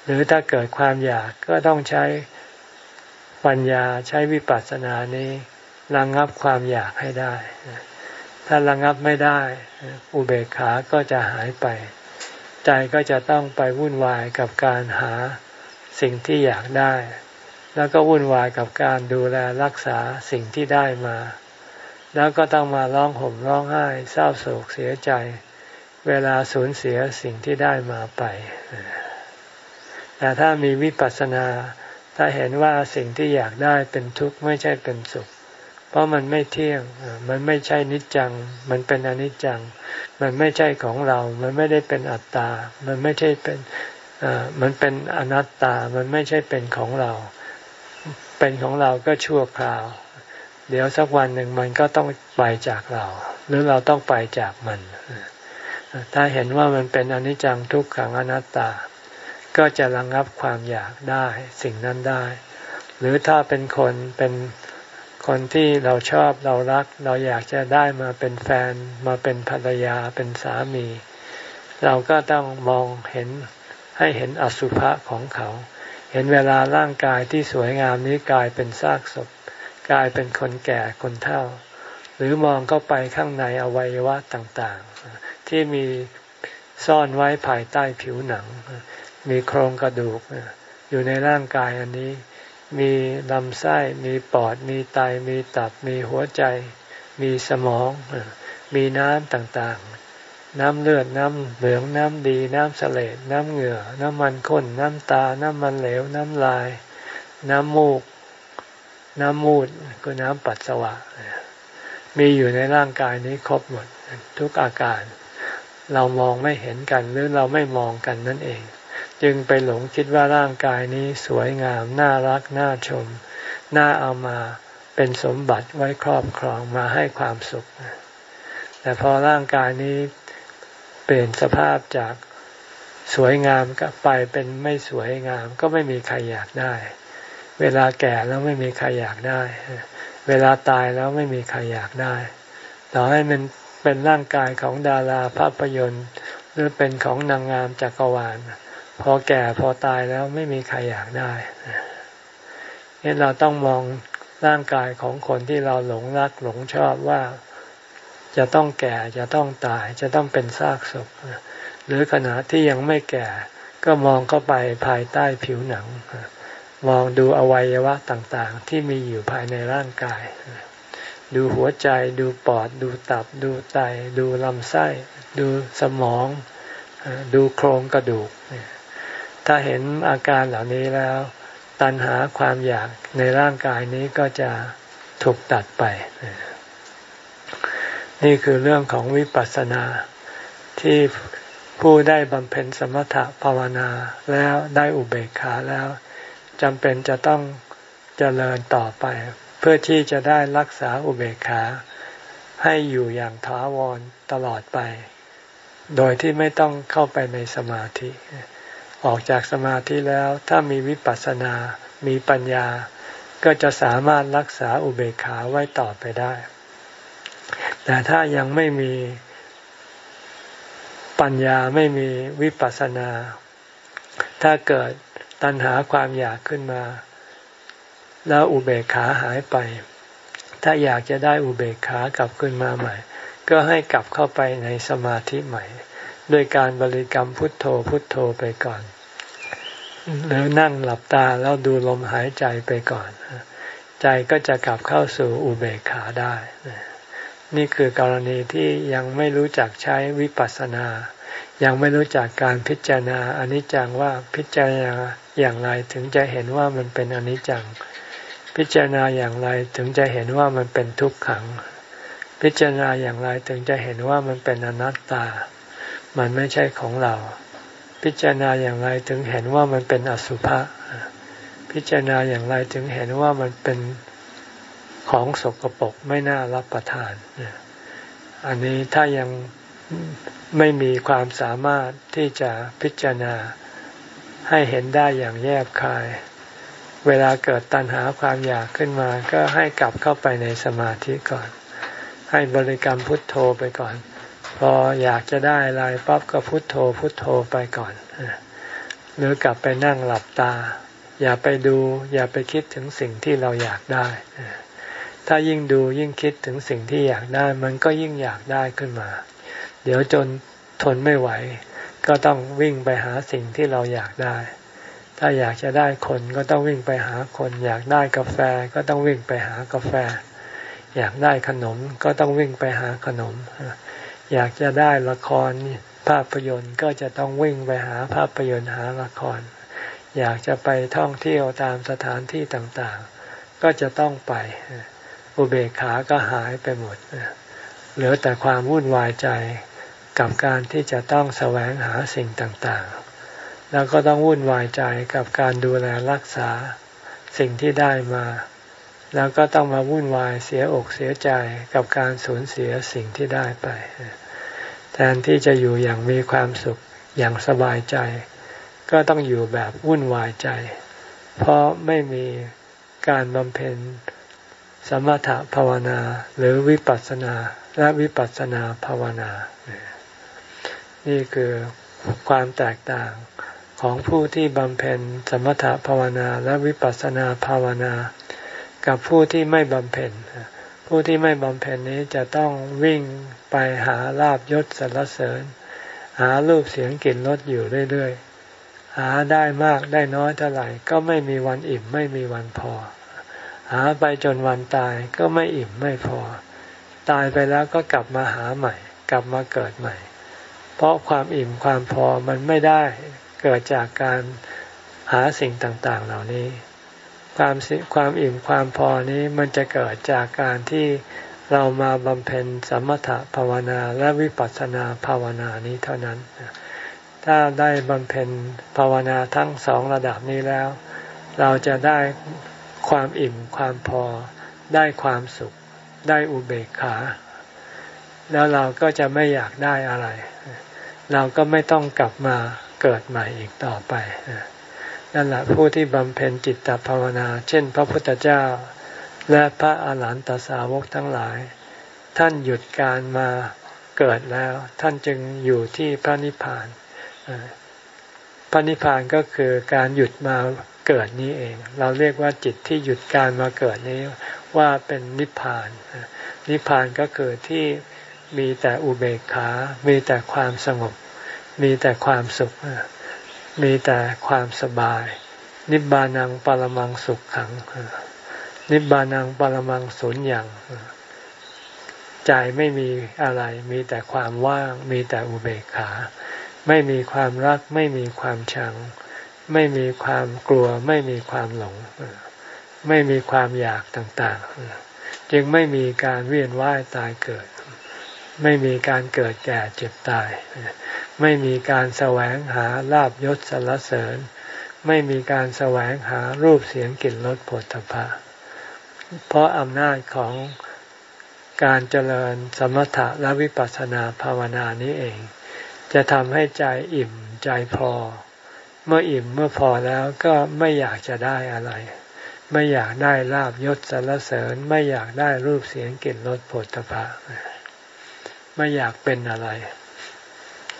หรือถ้าเกิดความอยากก็ต้องใช้ปัญญาใช้วิปัสสนานี้ ระงงับความอยากให้ได้ ถ้าระงงับไม่ได้ อุเบกขาก็จะหายไป ใจก็จะต้องไปวุ่นวายกับการหาสิ่งที่อยากได้ แล้วก็วุ่นวายกับการดูแลรักษาสิ่งที่ได้มา แล้วก็ต้องมาร้องห่มร้องไห้เศร้าโศกเสียใจ เวลาสูญเสียสิ่งที่ได้มาไป แต่ถ้ามีวิปัสสนาถ้าเห็นว่าสิ่งที่อยากได้เป็นทุกข์ไม่ใช่เป็นสุข เพราะมันไม่เที่ยง มันไม่ใช่นิจจัง มันเป็นอนิจจัง มันไม่ใช่ของเรา มันไม่ได้เป็นอัตตา มันไม่ใช่เป็นมันเป็นอนัตตา มันไม่ใช่เป็นของเรา เป็นของเราก็ชั่วคราว เดี๋ยวสักวันหนึ่งมันก็ต้องไปจากเรา หรือเราต้องไปจากมัน ถ้าเห็นว่ามันเป็นอนิจจังทุกขังอนัตตากก็จะระงงับความอยากได้ สิ่งนั้นได้ หรือถ้าเป็นคนเป็น คนที่เราชอบเรารัก เราอยากจะได้มาเป็นแฟน มาเป็นภรรยาเป็นสามี เราก็ต้องมองเห็นให้เห็นอสุภะของเขา เห็นเวลาร่างกายที่สวยงามนี้กลายเป็นซากศพ กลายเป็นคนแก่คนเฒ่า หรือมองเข้าไปข้างในอวัยวะต่างๆ ที่มีซ่อนไว้ภายใต้ผิวหนัง มีโครงกระดูกอยู่ในร่างกายอันนี้ มีลำไส้ มีปอด มีไต มีตับ มีหัวใจ มีสมอง มีน้ำต่างๆ น้ำเลือด น้ำเหลือง น้ำดี น้ำเสลดน้ำเหงื่อ น้ำมันข้น น้ำตา น้ำมันเหลว น้ำลาย น้ำมูก น้ำมูดก็น้ำปัสสาวะ มีอยู่ในร่างกายนี้ครบหมดทุกอาการ เรามองไม่เห็นกันหรือเราไม่มองกันนั่นเอง จึงไปหลงคิดว่าร่างกายนี้สวยงาม น่ารัก น่าชม น่าเอามาเป็นสมบัติไว้ครอบครองมาให้ความสุข แต่พอร่างกายนี้เปลี่ยนสภาพจากสวยงามก็ไปเป็นไม่สวยงาม ก็ไม่มีใครอยากได้ เวลาแก่แล้วไม่มีใครอยากได้ เวลาตายแล้วไม่มีใครอยากได้ ต่อให้มันเป็นร่างกายของดาราภาพยนตร์ หรือเป็นของนางงามจักรวาล พอแก่พอตายแล้วไม่มีใครอยากได้เนี่ยเราต้องมองร่างกายของคนที่เราหลงรักหลงชอบว่าจะต้องแก่จะต้องตาย จะต้องเป็นซากศพหรือขณะที่ยังไม่แก่ ก็มองเข้าไปภายใต้ผิวหนัง มองดูอวัยวะต่างๆ ที่มีอยู่ภายในร่างกาย ดูหัวใจดูปอด ดูตับ ดูไต ดูลำไส้ ดูสมอง ดูโครงกระดูก ถ้าเห็นอาการเหล่านี้แล้ว ตัณหาความอยากในร่างกายนี้ก็จะถูกตัดไป นี่คือเรื่องของวิปัสสนา ที่ผู้ได้บำเพ็ญสมถะภาวนาแล้วได้อุเบกขาแล้วจำเป็นจะต้องเจริญต่อไป เพื่อที่จะได้รักษาอุเบกขา ให้อยู่อย่างถาวรตลอดไป โดยที่ไม่ต้องเข้าไปในสมาธิ ออกจากสมาธิแล้ว ถ้ามีวิปัสสนา มีปัญญา ก็จะสามารถรักษาอุเบกขาไว้ต่อไปได้ แต่ถ้ายังไม่มีปัญญาไม่มีวิปัสสนา ถ้าเกิดตัณหาความอยากขึ้นมา แล้วอุเบกขาหายไป ถ้าอยากจะได้อุเบกขากลับขึ้นมาใหม่ ก็ให้กลับเข้าไปในสมาธิใหม่ ด้วยการบริกรรมพุทโธพุทโธไปก่อน หรือนั่งหลับตาแล้วดูลมหายใจไปก่อน ใจก็จะกลับเข้าสู่อุเบกขาได้ นี่คือกรณีที่ยังไม่รู้จักใช้วิปัสสนา ยังไม่รู้จักการพิจารณาอนิจจังว่าพิจารณาอย่างไรถึงจะเห็นว่ามันเป็นอนิจจัง พิจารณาอย่างไรถึงจะเห็นว่ามันเป็นทุกขัง พิจารณาอย่างไรถึงจะเห็นว่ามันเป็นอนัตตา มันไม่ใช่ของเรา พิจารณาอย่างไรถึงเห็นว่ามันเป็นอสุภะพิจารณาอย่างไรถึงเห็นว่ามันเป็นของสกปรกไม่น่ารับประทาน อันนี้ถ้ายังไม่มีความสามารถที่จะพิจารณาให้เห็นได้อย่างแยบคาย เวลาเกิดตัณหาความอยากขึ้นมา ก็ให้กลับเข้าไปในสมาธิก่อน ให้บริกรรมพุทโธไปก่อน ออยากจะได้อะไรปั๊บก็พุทโธพุทโธไปก่อนหรือกลับไปนั่งหลับตา อย่าไปดู อย่าไปคิดถึงสิ่งที่เราอยากได้ถ้ายิ่งดูยิ่งคิดถึงสิ่งที่อยากได้ มันก็ยิ่งอยากได้ขึ้นมา เดี๋ยวจนทนไม่ไหว ก็ต้องวิ่งไปหาสิ่งที่เราอยากได้ ถ้าอยากจะได้คนก็ต้องวิ่งไปหาคน อยากได้กาแฟก็ต้องวิ่งไปหากาแฟ อยากได้ขนมก็ต้องวิ่งไปหาขนม อยากจะได้ละครภาพยนตร์ก็จะต้องวิ่งไปหาภาพยนตร์หาละคร อยากจะไปท่องเที่ยวตามสถานที่ต่างๆ ก็จะต้องไป อุเบกขาก็หายไปหมด เหลือแต่ความวุ่นวายใจกับการที่จะต้องแสวงหาสิ่งต่างๆ แล้วก็ต้องวุ่นวายใจกับการดูแลรักษาสิ่งที่ได้มา แล้วก็ต้องมาวุ่นวายเสียอกเสียใจกับการสูญเสียสิ่งที่ได้ไป แทนที่จะอยู่อย่างมีความสุขอย่างสบายใจ ก็ต้องอยู่แบบวุ่นวายใจ เพราะไม่มีการบำเพ็ญสมถะภาวนาหรือวิปัสสนาและวิปัสสนาภาวนา นี่คือความแตกต่างของผู้ที่บำเพ็ญสมถะภาวนาและวิปัสสนาภาวนา กับผู้ที่ไม่บำเพ็ญ ผู้ที่ไม่บำเพ็ญนี้จะต้องวิ่งไปหาลาบยศสรรเสริญ หารูปเสียงกลิ่นรสอยู่เรื่อยๆ หาได้มากได้น้อยเท่าไหร่ ก็ไม่มีวันอิ่มไม่มีวันพอ หาไปจนวันตายก็ไม่อิ่มไม่พอ ตายไปแล้วก็กลับมาหาใหม่ กลับมาเกิดใหม่ เพราะความอิ่มความพอมันไม่ได้เกิดจากการหาสิ่งต่างๆ เหล่านี้ ความสิความอิ่มความพอนี้มันจะเกิดจากการที่เรามาบำเพ็ญสมถะภาวนาและวิปัสสนาภาวนานี้เท่านั้น ถ้าได้บำเพ็ญภาวนาทั้งสองระดับนี้แล้ว เราจะได้ความอิ่มความพอ ได้ความสุข ได้อุเบกขา แล้วเราก็จะไม่อยากได้อะไร เราก็ไม่ต้องกลับมาเกิดใหม่อีกต่อไป นั่นแหละผู้ที่บำเพ็ญจิตตภาวนา เช่น พระพุทธเจ้า และพระอาหารหันตสาวกทั้งหลาย ท่านหยุดการมาเกิดแล้ว ท่านจึงอยู่ที่พระนิพพานพระนิพพานก็คือการหยุดมาเกิดนี้เอง เราเรียกว่าจิตที่หยุดการมาเกิดนี้ว่าเป็นนิพพาน นิพพานก็คือที่มีแต่อุเบกขา มีแต่ความสงบ มีแต่ความสุข มีแต่ความสบาย นิบานังปรมังสุขขัง นิบานังปรมังสุญญ์อย่างใจไม่มีอะไร มีแต่ความว่าง มีแต่อุเบกขา ไม่มีความรัก ไม่มีความชัง ไม่มีความกลัว ไม่มีความหลง ไม่มีความอยากต่างๆ จึงไม่มีการเวียนว่ายตายเกิด ไม่มีการเกิดแก่เจ็บตาย ไม่มีการแสวงหาลาบยศสรรเสริญ ไม่มีการแสวงหารูปเสียงกลิ่นรสผลตภะเพราะอำนาจของการเจริญสมถะและวิปัสสนาภาวนานี้เอง จะทำให้ใจอิ่มใจพอ เมื่ออิ่มเมื่อพอแล้วก็ไม่อยากจะได้อะไร ไม่อยากได้ลาบยศสรรเสริญ ไม่อยากได้รูปเสียงกลิ่นรสผลตภะไม่อยากเป็นอะไร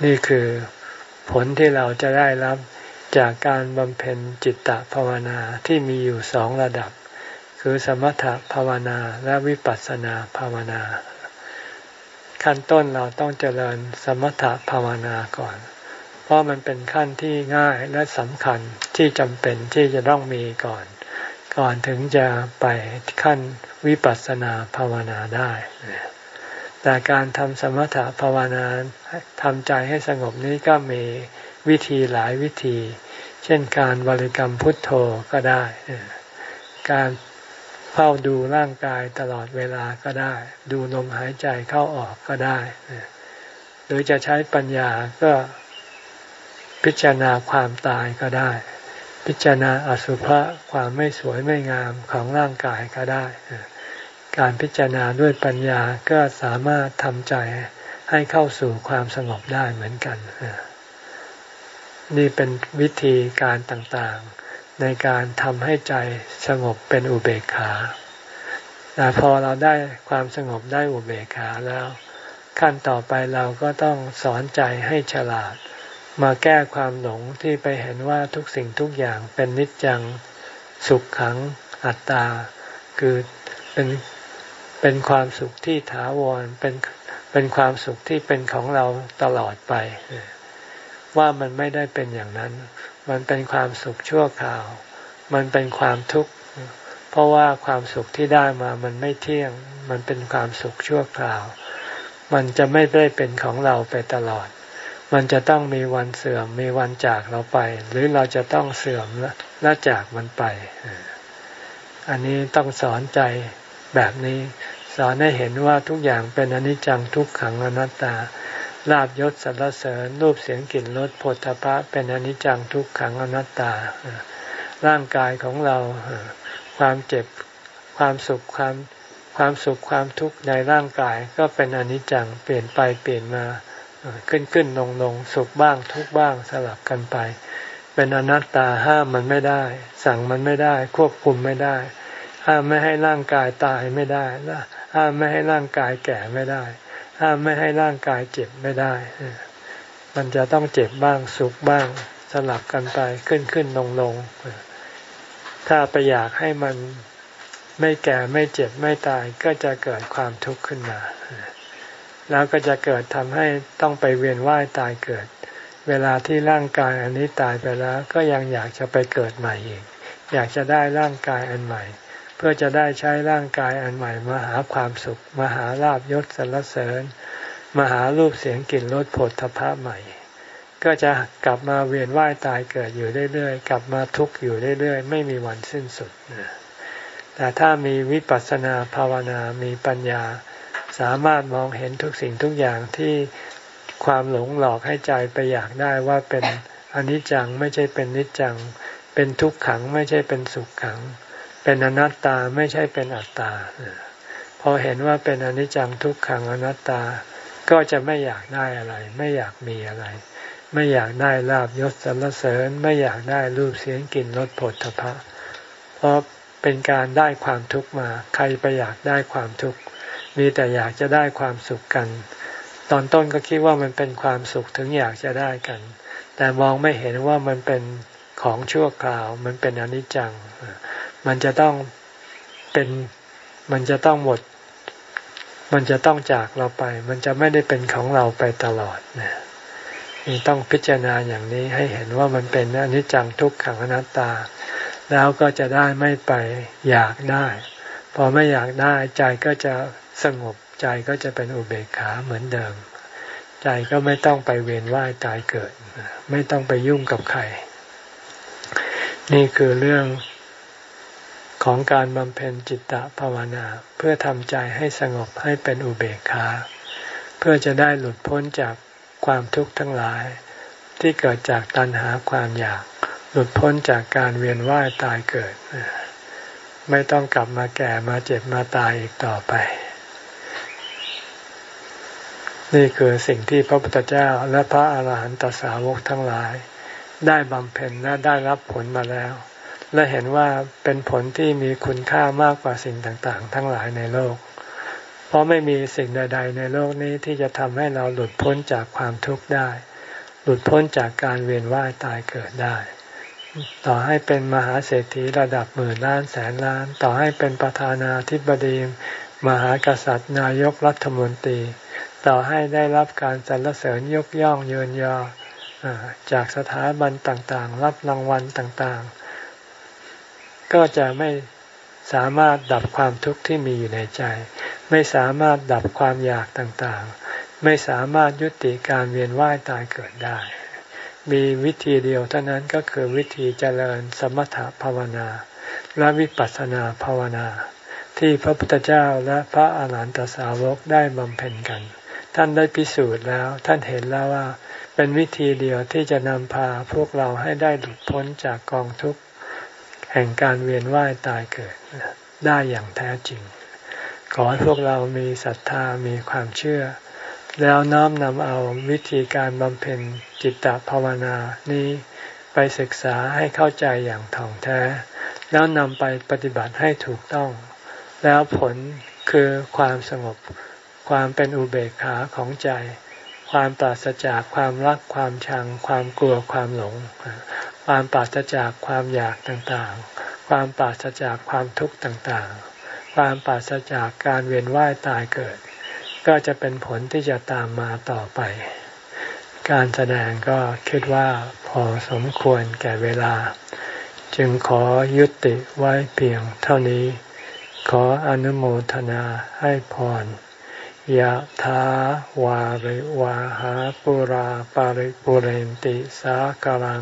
นี่คือผลที่เราจะได้รับจากการบำเพ็ญจิตตภาวนาที่มีอยู่สองระดับ คือสมถภาวนาและวิปัสสนาภาวนา ขั้นต้นเราต้องเจริญสมถภาวนาก่อน เพราะมันเป็นขั้นที่ง่ายและสำคัญที่จำเป็นที่จะต้องมีก่อน ก่อนถึงจะไปขั้นวิปัสสนาภาวนาได้ แต่การทำสมถะภาวนาทำใจให้สงบนี้ก็มีวิธีหลายวิธี เช่นการบริกรรมพุทโธก็ได้ การเฝ้าดูร่างกายตลอดเวลาก็ได้ ดูลมหายใจเข้าออกก็ได้ หรือจะใช้ปัญญาก็พิจารณาความตายก็ได้ พิจารณาอสุภะความไม่สวยไม่งามของร่างกายก็ได้ การพิจารณาด้วยปัญญาก็สามารถทำใจให้เข้าสู่ความสงบได้เหมือนกัน นี่เป็นวิธีการต่างๆ ในการทำให้ใจสงบเป็นอุเบกขาแต่พอเราได้ความสงบได้อุเบกขาแล้ว ขั้นต่อไปเราก็ต้องสอนใจให้ฉลาด มาแก้ความหลงที่ไปเห็นว่าทุกสิ่งทุกอย่างเป็นนิจจังสุขขังอัตตา คือเป็น เป็นความสุขที่ถาวรเป็นเป็นความสุขที่เป็นของเราตลอดไป ว่ามันไม่ได้เป็นอย่างนั้น มันเป็นความสุขชั่วคราว มันเป็นความทุกข์เพราะว่าความสุขที่ได้มามันไม่เที่ยง มันเป็นความสุขชั่วคราว มันจะไม่ได้เป็นของเราไปตลอด มันจะต้องมีวันเสื่อมมีวันจากเราไป หรือเราจะต้องเสื่อมและจากมันไป อันนี้ต้องสอนใจ แบบนี้ สอนให้เห็นว่าทุกอย่างเป็นอนิจจังทุกขังอนัตตาลาบยศสรรเสริญรูปเสียงกลิ่นรสผลทพะเป็นอนิจจังทุกขังอนัตตา ร่างกายของเราความเจ็บความสุขความความสุขความทุกข์ในร่างกายก็เป็นอนิจจังเปลี่ยนไปเปลี่ยนมาขึ้นขึ้นลงลงสุขบ้างทุกบ้างสลับกันไป เป็นอนัตตาห้ามมันไม่ได้ สั่งมันไม่ได้ ควบคุมไม่ได้ ห้ามไม่ให้ร่างกายตายไม่ได้ห้ามไม่ให้ร่างกายแก่ไม่ได้ ห้ามไม่ให้ร่างกายเจ็บไม่ได้ มันจะต้องเจ็บบ้างสุขบ้าง สลับกันไปขึ้นขึ้นลงลงถ้าไปอยากให้มันไม่แก่ไม่เจ็บไม่ตายก็จะเกิดความทุกข์ขึ้นมา แล้วก็จะเกิดทำให้ต้องไปเวียนว่ายตายเกิด เวลาที่ร่างกายอันนี้ตายไปแล้ว ก็ยังอยากจะไปเกิดใหม่อีก อยากจะได้ร่างกายอันใหม่ พื่อจะได้ใช้ร่างกายอันใหม่มาหาความสุขมาหาลาบยศสรรเสริญมาหารูปเสียงกลิ่นรสผลทพะใหม่ ก็จะกลับมาเวียนว่ายตายเกิดอยู่เรื่อยๆ กลับมาทุกข์อยู่เรื่อยๆ ไม่มีวันสิ้นสุดแต่ถ้ามีวิปัสสนาภาวนา มีปัญญา สามารถมองเห็นทุกสิ่งทุกอย่างที่ความหลงหลอกให้ใจไปอยากได้ว่าเป็นอนิจจังไม่ใช่เป็นนิจจัง เป็นทุกขังไม่ใช่เป็นสุขขัง เป็นอนัตตาไม่ใช่เป็นอัตตา พอเห็นว่าเป็นอนิจจังทุกขังอนัตตา ก็จะไม่อยากได้อะไร ไม่อยากมีอะไร ไม่อยากได้ลาบยศสรรเสริญ ไม่อยากได้รูปเสียงกลิ่นรสผลทพะ เพราะเป็นการได้ความทุกข์มา ใครไปอยากได้ความทุกข์ มีแต่อยากจะได้ความสุขกัน ตอนต้นก็คิดว่ามันเป็นความสุขถึงอยากจะได้กัน แต่มองไม่เห็นว่ามันเป็นของชั่วคราว มันเป็นอนิจจัง มันจะต้องเป็นมันจะต้องหมด มันจะต้องจากเราไป มันจะไม่ได้เป็นของเราไปตลอดนะนี่ต้องพิจารณาอย่างนี้ให้เห็นว่ามันเป็นอนิจจังทุกขังอนัตตา แล้วก็จะได้ไม่ไปอยากได้ พอไม่อยากได้ใจก็จะสงบใจก็จะเป็นอุเบกขาเหมือนเดิม ใจก็ไม่ต้องไปเวียนว่ายตายเกิด ไม่ต้องไปยุ่งกับใคร นี่คือเรื่อง ของการบำเพ็ญจิตตภาวนา เพื่อทำใจให้สงบให้เป็นอุเบกขา เพื่อจะได้หลุดพ้นจากความทุกข์ทั้งหลาย ที่เกิดจากตัณหาความอยาก หลุดพ้นจากการเวียนว่ายตายเกิด ไม่ต้องกลับมาแก่มาเจ็บมาตายอีกต่อไป นี่คือสิ่งที่พระพุทธเจ้าและพระอาหารหันตสาวกทั้งหลาย ได้บำเพ็ญและได้รับผลมาแล้ว และเห็นว่าเป็นผลที่มีคุณค่ามากกว่าสิ่งต่างๆ ทั้งหลายในโลก เพราะไม่มีสิ่งใด ๆ ในโลกนี้ที่จะทำให้เราหลุดพ้นจากความทุกข์ได้ หลุดพ้นจากการเวียนว่ายตายเกิดได้ ต่อให้เป็นมหาเศรษฐีระดับหมื่นล้านแสนล้าน ต่อให้เป็นประธานาธิบดีมหากษัตริย์นายกรัฐมนตรี ต่อให้ได้รับการสรรเสริญยกย่องเยินยอจากสถาบันต่างๆ รับรางวัลต่างๆ ก็จะไม่สามารถดับความทุกข์ที่มีอยู่ในใจ ไม่สามารถดับความอยากต่างๆ ไม่สามารถยุติการเวียนว่ายตายเกิดได้ มีวิธีเดียวเท่านั้นก็คือวิธีเจริญสมถภาวนา และวิปัสสนาภาวนา ที่พระพุทธเจ้าและพระอาหารหันตสาวกได้บำเพ็ญกัน ท่านได้พิสูจน์แล้วท่านเห็นแล้วว่า เป็นวิธีเดียวที่จะนำพาพวกเราให้ได้หลุดพ้นจากกองทุกข์ แห่งการเวียนว่ายตายเกิดได้อย่างแท้จริง ขอให้พวกเรามีศรัทธามีความเชื่อ แล้วน้อมนำเอาวิธีการบำเพ็ญจิตตภาวนานี้ไปศึกษาให้เข้าใจอย่างถ่องแท้ แล้วนำไปปฏิบัติให้ถูกต้อง แล้วผลคือความสงบ ความเป็นอุเบกขาของใจ ความปราศจากความรักความชัง ความกลัวความหลง ความปราศจากความอยากต่างๆ ความปราศจากความทุกข์ต่างๆ ความปราศจากการเวียนว่ายตายเกิด ก็จะเป็นผลที่จะตามมาต่อไป การแสดงก็คิดว่าพอสมควรแก่เวลา จึงขอยุติไว้เพียงเท่านี้ ขออนุโมทนาให้พรยะถาวาริวาหาปุราปาริปุเรนติสากลัง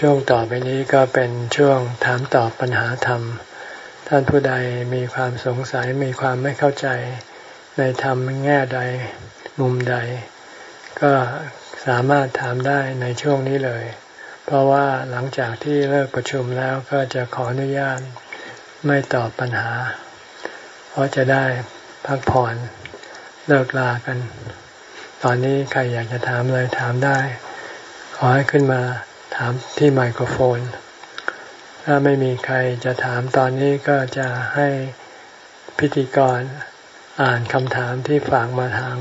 ช่วงต่อไปนี้ก็เป็นช่วงถามตอบปัญหาธรรม ท่านผู้ใดมีความสงสัยมีความไม่เข้าใจในธรรมแง่ใดมุมใด ก็สามารถถามได้ในช่วงนี้เลย เพราะว่าหลังจากที่เลิกประชุมแล้วก็จะขออนุญาตไม่ตอบปัญหา เพราะจะได้พักผ่อนเลิกลากัน ตอนนี้ใครอยากจะถามเลยถามได้ ขอให้ขึ้นมา ถามที่ไมโครโฟน ถ้าไม่มีใครจะถามตอนนี้ก็จะให้พิธีกรอ่านคำถามที่ฝากมาทาง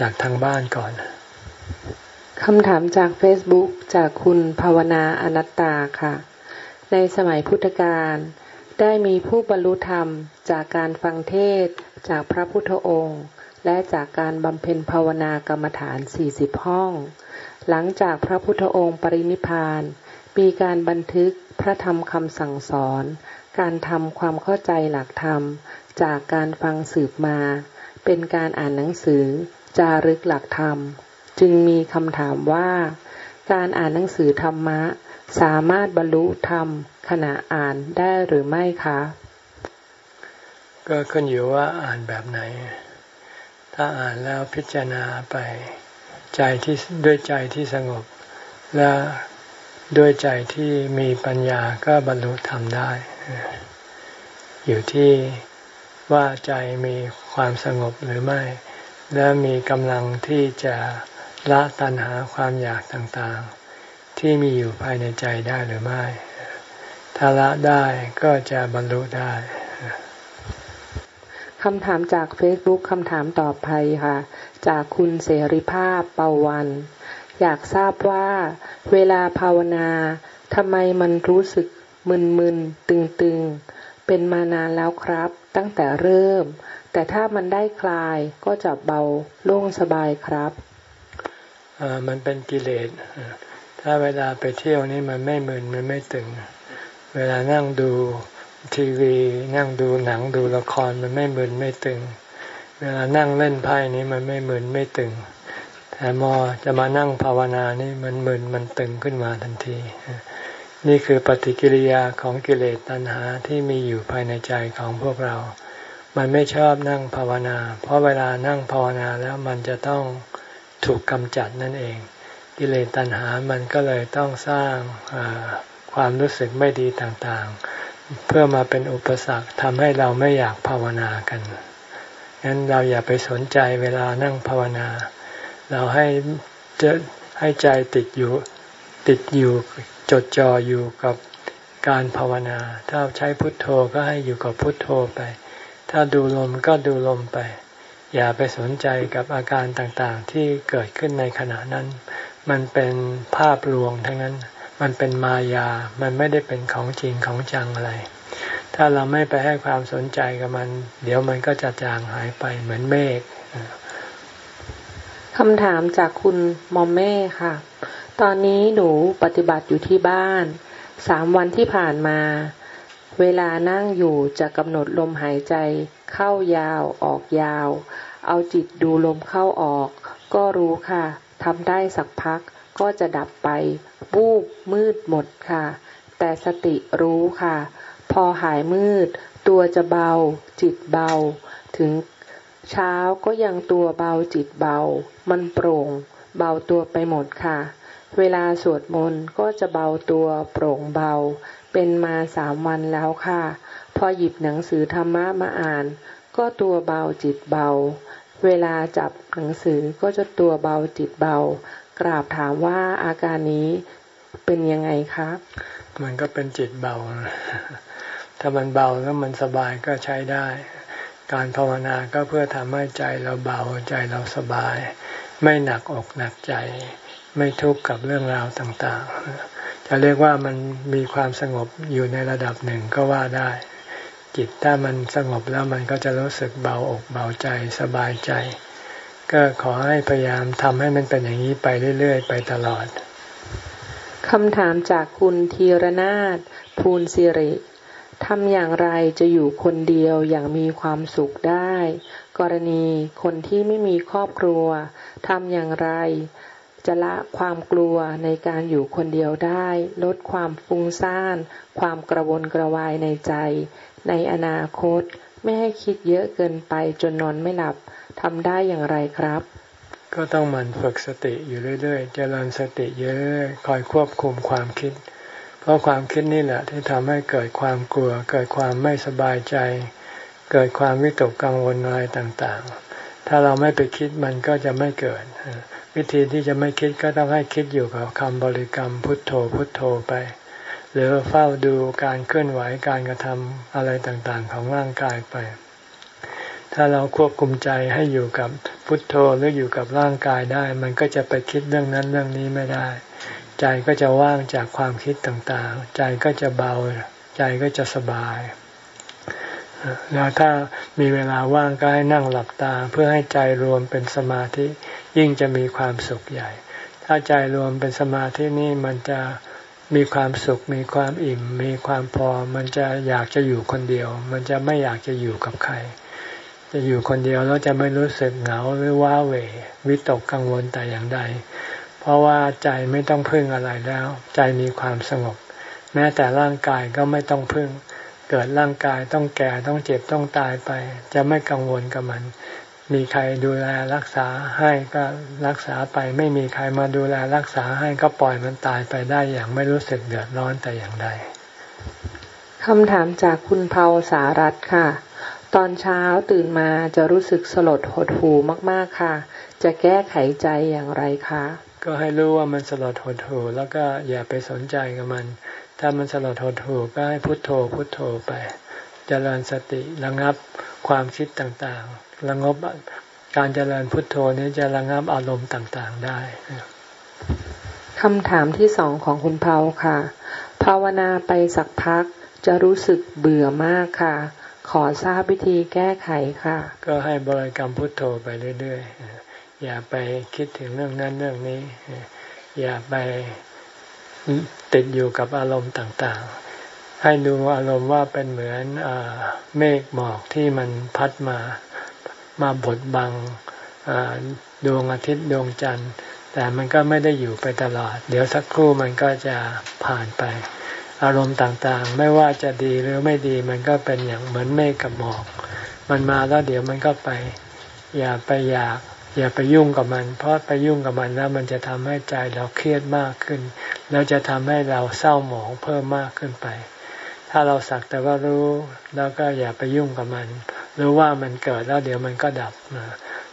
จากทางบ้านก่อนคำถามจาก Facebook จากคุณภาวนาอนัตตาค่ะ ในสมัยพุทธกาลได้มีผู้บรรลุธรรมจากการฟังเทศจากพระพุทธองค์ และจากการบำเพ็ญภาวนากรรมฐาน 40 ห้อง หลังจากพระพุทธองค์ปรินิพาน มีการบันทึกพระธรรมคำสั่งสอน การทำความเข้าใจหลักธรรม จากการฟังสืบมา เป็นการอ่านหนังสือ จารึกหลักธรรม จึงมีคำถามว่า การอ่านหนังสือธรรมะ สามารถบรรลุธรรม ขณะอ่านได้หรือไม่คะ ก็ขึ้นอยู่ว่าอ่านแบบไหน ถ้าอ่านแล้วพิจารณาไป ใจที่ด้วยใจที่สงบ และด้วยใจที่มีปัญญาก็บรรลุธรรมได้ อยู่ที่ว่าใจมีความสงบหรือไม่ และมีกำลังที่จะละตัณหาความอยากต่างๆ ที่มีอยู่ภายในใจได้หรือไม่ ถ้าละได้ก็จะบรรลุได้ คำถามจาก Facebook คำถามต่อไปค่ะ จากคุณเสรีภาพเปาวัน อยากทราบว่า เวลาภาวนาทำไมมันรู้สึกมึนๆ ตึงๆ เป็นมานานแล้วครับ ตั้งแต่เริ่ม แต่ถ้ามันได้คลายก็จะเบาโล่งสบายครับมันเป็นกิเลสถ้าเวลาไปเที่ยวนี่มันไม่มึนมันไม่ตึง เวลานั่งดู ทีวีนั่งดูหนังดูละครมันไม่มึนไม่ตึง เวลานั่งเล่นไพ่นี้มันไม่มึนไม่ตึง แต่มอจะมานั่งภาวนานี่มันมึนมันตึงขึ้นมาทันที นี่คือปฏิกิริยาของกิเลสตัณหาที่มีอยู่ภายในใจของพวกเรา มันไม่ชอบนั่งภาวนา เพราะเวลานั่งภาวนาแล้วมันจะต้องถูกกำจัดนั่นเอง กิเลสตัณหามันก็เลยต้องสร้างความรู้สึกไม่ดีต่างๆ เพื่อมาเป็นอุปสรรคทำให้เราไม่อยากภาวนากันงั้นเราอย่าไปสนใจเวลานั่งภาวนา เราให้จะให้ใจติดอยู่ติดอยู่จดจ่ออยู่กับการภาวนา ถ้าใช้พุทโธก็ให้อยู่กับพุทโธไป ถ้าดูลมก็ดูลมไป อย่าไปสนใจกับอาการต่างๆที่เกิดขึ้นในขณะนั้น มันเป็นภาพลวงทั้งนั้น มันเป็นมายา มันไม่ได้เป็นของจริงของจังอะไร ถ้าเราไม่ไปให้ความสนใจกับมัน เดี๋ยวมันก็จะจางหายไปเหมือนเมฆคำถามจากคุณมอมเม่ค่ะ ตอนนี้หนูปฏิบัติอยู่ที่บ้าน สามวันที่ผ่านมา เวลานั่งอยู่จะกำหนดลมหายใจ เข้ายาวออกยาว เอาจิตดูลมเข้าออก ก็รู้ค่ะทำได้สักพัก ก็จะดับไปบูบมืดหมดค่ะ แต่สติรู้ค่ะ พอหายมืด ตัวจะเบา จิตเบา ถึงเช้าก็ยังตัวเบาจิตเบา มันโปร่ง เบาตัวไปหมดค่ะ เวลาสวดมนต์ก็จะเบาตัวโปร่งเบา เป็นมาสามวันแล้วค่ะ พอหยิบหนังสือธรรมะมาอ่าน ก็ตัวเบาจิตเบา เวลาจับหนังสือก็จะตัวเบาจิตเบา กราบถามว่าอาการนี้เป็นยังไงครับ มันก็เป็นจิตเบา ถ้ามันเบาแล้วมันสบายก็ใช้ได้ การภาวนาก็เพื่อทำให้ใจเราเบาใจเราสบาย ไม่หนักอกหนักใจ ไม่ทุกข์กับเรื่องราวต่างๆ จะเรียกว่ามันมีความสงบอยู่ในระดับหนึ่งก็ว่าได้ จิตถ้ามันสงบแล้วมันก็จะรู้สึกเบาอกเบาใจสบายใจ ก็ขอให้พยายามทำให้มันเป็นอย่างนี้ไปเรื่อยๆ ไปตลอดคำถามจากคุณธีรนาถภูลสิริทำอย่างไรจะอยู่คนเดียวอย่างมีความสุขได้ กรณีคนที่ไม่มีครอบครัวทำอย่างไร จะละความกลัวในการอยู่คนเดียวได้ ลดความฟุ้งซ่าน ความกระวนกระวายในใจ ในอนาคต ไม่ให้คิดเยอะเกินไปจนนอนไม่หลับทำได้อย่างไรครับ ก็ต้องมันฝึกสติอยู่เรื่อยๆเจริญสติเยอะคอยควบคุมความคิด เพราะความคิดนี่แหละที่ทำให้เกิดความกลัว เกิดความไม่สบายใจ เกิดความวิตกกังวลอะไรต่างๆ ถ้าเราไม่ไปคิดมันก็จะไม่เกิด วิธีที่จะไม่คิดก็ต้องให้คิดอยู่กับคำบริกรรมพุทโธพุทโธไป หรือเฝ้าดูการเคลื่อนไหวการกระทำอะไรต่างๆ ของร่างกายไป ถ้าเราควบคุมใจให้อยู่กับพุทโธหรืออยู่กับร่างกายได้ มันก็จะไปคิดเรื่องนั้นเรื่องนี้ไม่ได้ ใจก็จะว่างจากความคิดต่างๆ ใจก็จะเบา ใจก็จะสบายแล้วถ้ามีเวลาว่างก็ให้นั่งหลับตา เพื่อให้ใจรวมเป็นสมาธิยิ่งจะมีความสุขใหญ่ ถ้าใจรวมเป็นสมาธินี่มันจะ มีความสุข มีความอิ่ม มีความพอ มันจะอยากจะอยู่คนเดียว มันจะไม่อยากจะอยู่กับใคร จะอยู่คนเดียวแล้วจะไม่รู้สึกเหงาหรือว้าเหววิตกกังวลแต่อย่างใด เพราะว่าใจไม่ต้องพึ่งอะไรแล้ว ใจมีความสงบ แม้แต่ร่างกายก็ไม่ต้องพึ่ง เกิดร่างกายต้องแก่ต้องเจ็บต้องตายไป จะไม่กังวลกับมัน มีใครดูแลรักษาให้ก็รักษาไป ไม่มีใครมาดูแลรักษาให้ก็ปล่อยมันตายไปได้อย่างไม่รู้สึกเดือดร้อนแต่อย่างใดคำถามจากคุณเผาสารัตค่ะ ตอนเช้าตื่นมาจะรู้สึกสลดหดหูมากๆค่ะ จะแก้ไขใจอย่างไรคะ ก็ให้รู้ว่ามันสลดหดหูแล้วก็อย่าไปสนใจกับมัน ถ้ามันสลดหดหูก็ให้พุโทโธพุโทโธไปจเจริญสติระงับความคิดต่างๆ ระงบการเจริญพุทโธนี้จะระงับอารมณ์ต่างๆได้คำถามที่สองของคุณเผาค่ะ ภาวนาไปสักพักจะรู้สึกเบื่อมากค่ะ ขอทราบวิธีแก้ไขค่ะ ก็ให้บริกรรมพุทโธไปเรื่อยๆ อย่าไปคิดถึงเรื่องนั้นเรื่องนี้ อย่าไปติดอยู่กับอารมณ์ต่างๆ ให้ดูอารมณ์ว่าเป็นเหมือนอเมฆหมอกที่มันพัดมา มาบดบังดวงอาทิตย์ดวงจันทร์ แต่มันก็ไม่ได้อยู่ไปตลอด เดี๋ยวสักครู่มันก็จะผ่านไป อารมณ์ต่างๆ ไม่ว่าจะดีหรือไม่ดีมันก็เป็นอย่างเหมือนเมฆกับหมอก มันมาแล้วเดี๋ยวมันก็ไป อย่าไปอยาก อย่าไปยุ่งกับมัน เพราะไปยุ่งกับมันแล้วมันจะทำให้ใจเราเครียดมากขึ้น แล้วจะทำให้เราเศร้าหมองเพิ่มมากขึ้นไป ถ้าเราสักแต่ว่ารู้แล้วก็อย่าไปยุ่งกับมัน หรือว่ามันเกิดแล้วเดี๋ยวมันก็ดับ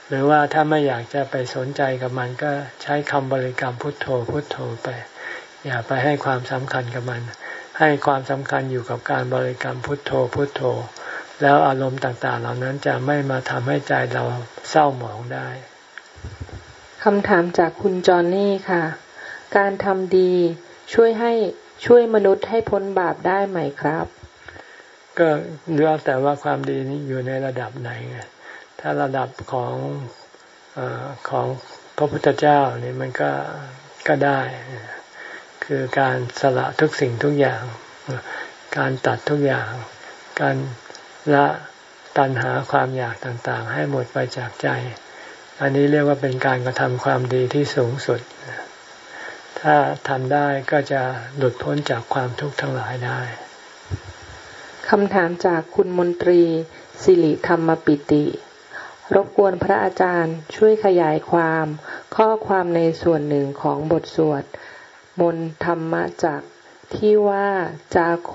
หรือว่าถ้าไม่อยากจะไปสนใจกับมันก็ใช้คำบริกรรมพุทโธพุทโธไป อย่าไปให้ความสำคัญกับมัน ให้ความสำคัญอยู่กับการบริกรรมพุทโธพุทโธ แล้วอารมณ์ต่างๆ เหล่านั้นจะไม่มาทำให้ใจเราเศร้าหมองได้คำถามจากคุณจอนนี่ค่ะ การทำดีช่วยให้ช่วยมนุษย์ให้พ้นบาปได้ไหมครับ ก็เลือกแต่ว่าความดีนี้อยู่ในระดับไหนไงถ้าระดับของอของพระพุทธเจ้านี่มันก็ก็ได้ คือการสละทุกสิ่งทุกอย่าง การตัดทุกอย่าง การละตัณหาความอยากต่างๆ ให้หมดไปจากใจ อันนี้เรียกว่าเป็นการกระทำความดีที่สูงสุด ถ้าทำได้ก็จะหลุดพ้นจากความทุกข์ทั้งหลายได้ คำถามจากคุณมนตรี สิริธรรมปิติ รบกวนพระอาจารย์ช่วยขยายความ ข้อความในส่วนหนึ่งของบทสวด มนธรรมจักที่ว่าจาโค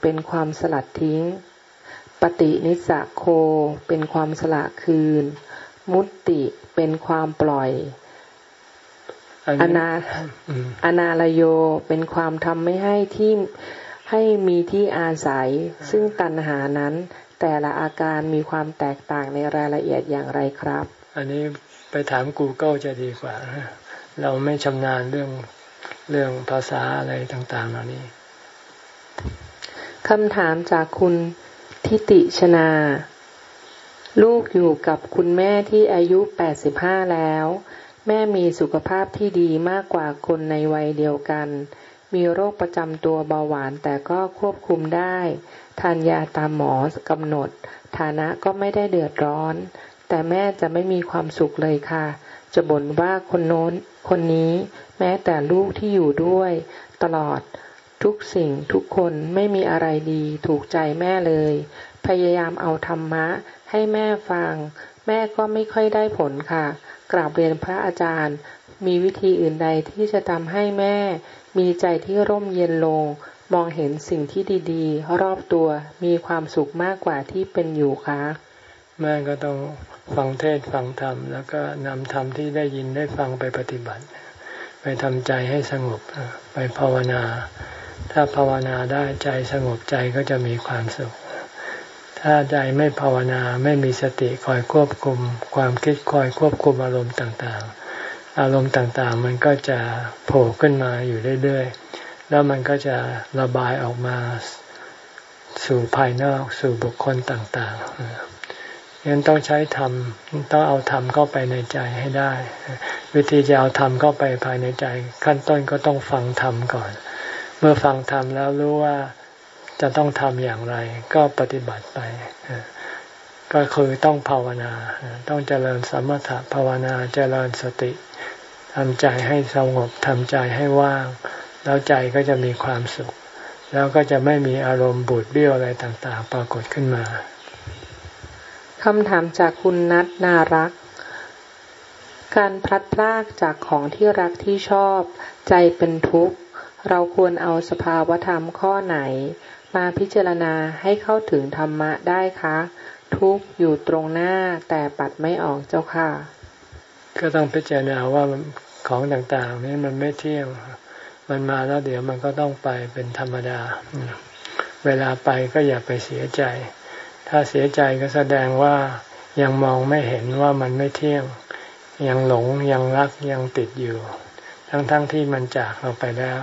เป็นความสลัดทิ้ง ปฏินิสโคเป็นความสละคืน มุตติเป็นความปล่อยอนาอนาลโยเป็นความทำไม่ให้ที่ ให้มีที่อาศัย ซึ่งตัณหานั้น แต่ละอาการมีความแตกต่างในรายละเอียดอย่างไรครับ อันนี้ไปถาม Google จะดีกว่า เราไม่ชำนาญเรื่องเรื่องภาษาอะไรต่างๆเหล่านี้คำถามจากคุณทิติชนา ลูกอยู่กับคุณแม่ที่อายุ 85 แล้ว แม่มีสุขภาพที่ดีมากกว่าคนในวัยเดียวกัน มีโรคประจำตัวเบาหวานแต่ก็ควบคุมได้ ทานยาตามหมอกำหนด ฐานะก็ไม่ได้เดือดร้อน แต่แม่จะไม่มีความสุขเลยค่ะ จะบ่นว่าคนโน้น คนนี้ แม้แต่ลูกที่อยู่ด้วย ตลอด ทุกสิ่งทุกคนไม่มีอะไรดีถูกใจแม่เลย พยายามเอาธรรมะให้แม่ฟัง แม่ก็ไม่ค่อยได้ผลค่ะ กราบเรียนพระอาจารย์ มีวิธีอื่นใดที่จะทำให้แม่ มีใจที่ร่มเย็นลง มองเห็นสิ่งที่ดีๆ รอบตัวมีความสุขมากกว่าที่เป็นอยู่คะแม่ก็ต้องฟังเทศฟังธรรม แล้วก็นำธรรมที่ได้ยินได้ฟังไปปฏิบัติ ไปทำใจให้สงบไปภาวนา ถ้าภาวนาได้ใจสงบใจก็จะมีความสุข ถ้าใจไม่ภาวนาไม่มีสติคอยควบคุม ความคิดคอยควบคุมอารมณ์ต่างๆ อารมณ์ต่างๆ มันก็จะโผล่ขึ้นมาอยู่เรื่อยๆ แล้วมันก็จะระบายออกมาสู่ภายนอกสู่บุคคลต่างๆยังต้องใช้ธรรมต้องเอาธรรมเข้าไปในใจให้ได้ วิธีจะเอาธรรมเข้าไปภายในใจ ขั้นต้นก็ต้องฟังธรรมก่อน เมื่อฟังธรรมแล้วรู้ว่าจะต้องทำอย่างไร ก็ปฏิบัติไป ก็คือต้องภาวนา ต้องเจริญสมถะภาวนาเจริญสติ ทำใจให้สงบทำใจให้ว่าง แล้วใจก็จะมีความสุข แล้วก็จะไม่มีอารมณ์บูดเบี้ยวอะไรต่างๆ ปรากฏขึ้นมาคำถามจากคุณนัทนารัก การพลัดพรากจากของที่รักที่ชอบ ใจเป็นทุกข์ เราควรเอาสภาวธรรมข้อไหน มาพิจารณาให้เข้าถึงธรรมะได้คะ ทุกอยู่ตรงหน้าแต่ปัดไม่ออกเจ้าค่ะ ก็ต้องพิจารณาว่า ของต่างๆนี่มันไม่เที่ยง มันมาแล้วเดี๋ยวมันก็ต้องไปเป็นธรรมดา เวลาไปก็อย่าไปเสียใจ ถ้าเสียใจก็แสดงว่ายังมองไม่เห็นว่ามันไม่เที่ยง ยังหลงยังรักยังติดอยู่ ทั้งๆทที่มันจากเราไปแล้ว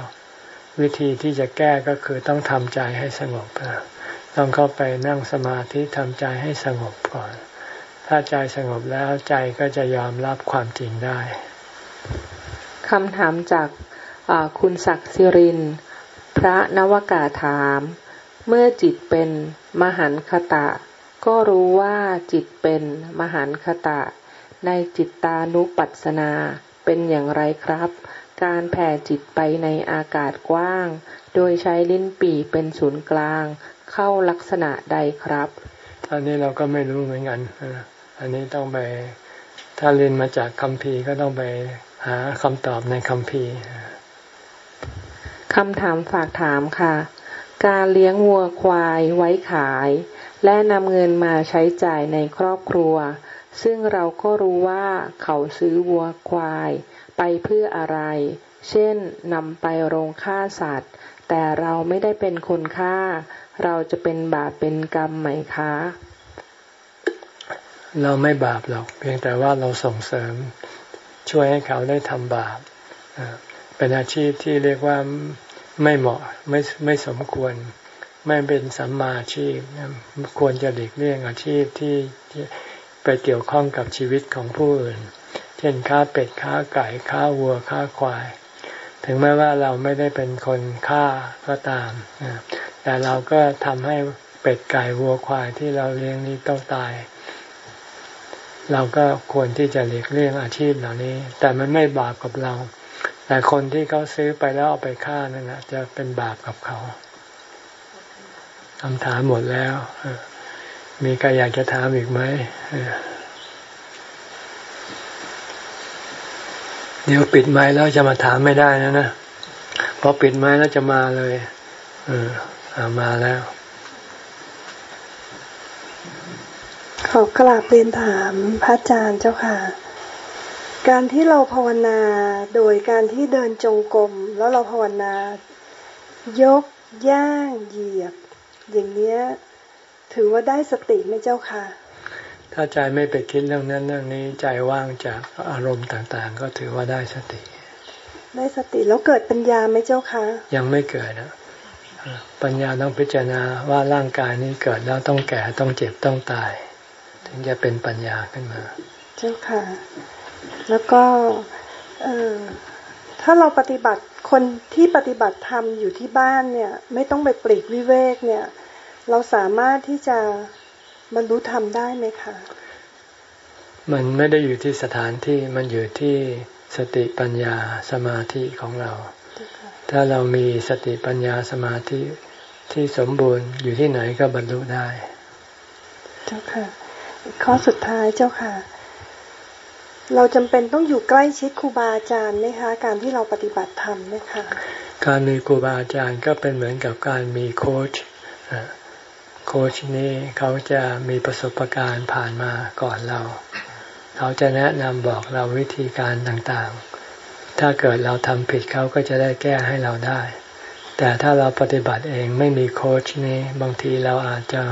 วิธีที่จะแก้ก็คือต้องทำใจให้สงบต้องเข้าไปนั่งสมาธิทำใจให้สงบก่อน ถ้าใจสงบแล้วใจก็จะยอมรับความจริงได้ คำถามจากคุณศักดิ์สิริน พระนวกาถาม เมื่อจิตเป็นมหันคตะ ก็รู้ว่าจิตเป็นมหันคตะ ในจิตตานุปัสสนาเป็นอย่างไรครับ การแผ่จิตไปในอากาศกว้าง โดยใช้ลิ้นปี่เป็นศูนย์กลาง เข้าลักษณะใดครับ อันนี้เราก็ไม่รู้เหมือนกัน อันนี้ต้องไป ถ้าเรียนมาจากคำพีก็ต้องไป หาคำตอบในคำพีคำถามฝากถามค่ะ การเลี้ยงวัวควายไว้ขาย และนำเงินมาใช้จ่ายในครอบครัว ซึ่งเราก็รู้ว่าเขาซื้อวัวควายไปเพื่ออะไร เช่นนำไปโรงฆ่าสัตว์ แต่เราไม่ได้เป็นคนฆ่า เราจะเป็นบาปเป็นกรรมไหมคะ เราไม่บาปหรอก เพียงแต่ว่าเราส่งเสริม ช่วยให้เขาได้ทำบาปเป็นอาชีพที่เรียกว่าไม่เหมาะไม่ไม่สมควร ไม่เป็นสัมมาอาชีพ ควรจะหลีกเลี่ยงอาชีพที่ไปเกี่ยวข้องกับชีวิตของผู้อื่น เช่นค้าเป็ดค้าไก่ค้าวัวค้าควาย ถึงแม้ว่าเราไม่ได้เป็นคนฆ่าก็ตาม แต่เราก็ทำให้เป็ดไก่วัวควายที่เราเลี้ยงนี้ต้องตาย เราก็ควรที่จะหลีกเลี่ยงอาชีพเหล่านี้ แต่มันไม่บาปกับเรา แต่คนที่เขาซื้อไปแล้วเอาไปฆ่านั่นแหละจะเป็นบาปกับเขาคำถามหมดแล้ว มีใครอยากจะถามอีกไหม เดี๋ยวปิดไม้แล้วจะมาถามไม่ได้นะนะพอปิดไม้แล้วจะมาเลย เออมาแล้ว ขอกราบเรียนถามพระอาจารย์เจ้าค่ะ การที่เราภาวนาโดยการที่เดินจงกรมแล้วเราภาวนา ยกย่างเหยียบ อย่างเนี้ยถือว่าได้สติไหมเจ้าค่ะ ถ้าใจไม่ไปคิดเรื่องนั้นเรื่องนี้ใจว่างจากอารมณ์ต่างๆ ก็ถือว่าได้สติ ได้สติแล้วเกิดปัญญาไหมเจ้าคะยังไม่เกิดนะปัญญาต้องพิจารณาว่าร่างกายนี้เกิดแล้วต้องแก่ต้องเจ็บต้องตาย ถึงจะเป็นปัญญาขึ้นมา เจ้าค่ะ แล้วก็เออถ้าเราปฏิบัติคนที่ปฏิบัติธรรมอยู่ที่บ้านเนี่ย ไม่ต้องไปปลีกวิเวกเนี่ย เราสามารถที่จะบรรลุธรรมได้ไหมคะ มันไม่ได้อยู่ที่สถานที่มันอยู่ที่สติปัญญาสมาธิของเรา ถ้าเรามีสติปัญญาสมาธิที่สมบูรณ์อยู่ที่ไหนก็บรรลุได้ เจ้าค่ะ ข้อสุดท้ายเจ้าค่ะ เราจำเป็นต้องอยู่ใกล้ชิดครูบาอาจารย์ไหมคะ การที่เราปฏิบัติธรรมไหมคะการมีครูบาอาจารย์ก็เป็นเหมือนกับการมีโค้ชโค้ชนี้เขาจะมีประสบการณ์ผ่านมาก่อนเรา เขาจะแนะนำบอกเราวิธีการต่างๆ ถ้าเกิดเราทำผิดเขาก็จะได้แก้ให้เราได้ แต่ถ้าเราปฏิบัติเองไม่มีโค้ชนี้บางทีเราอาจจะ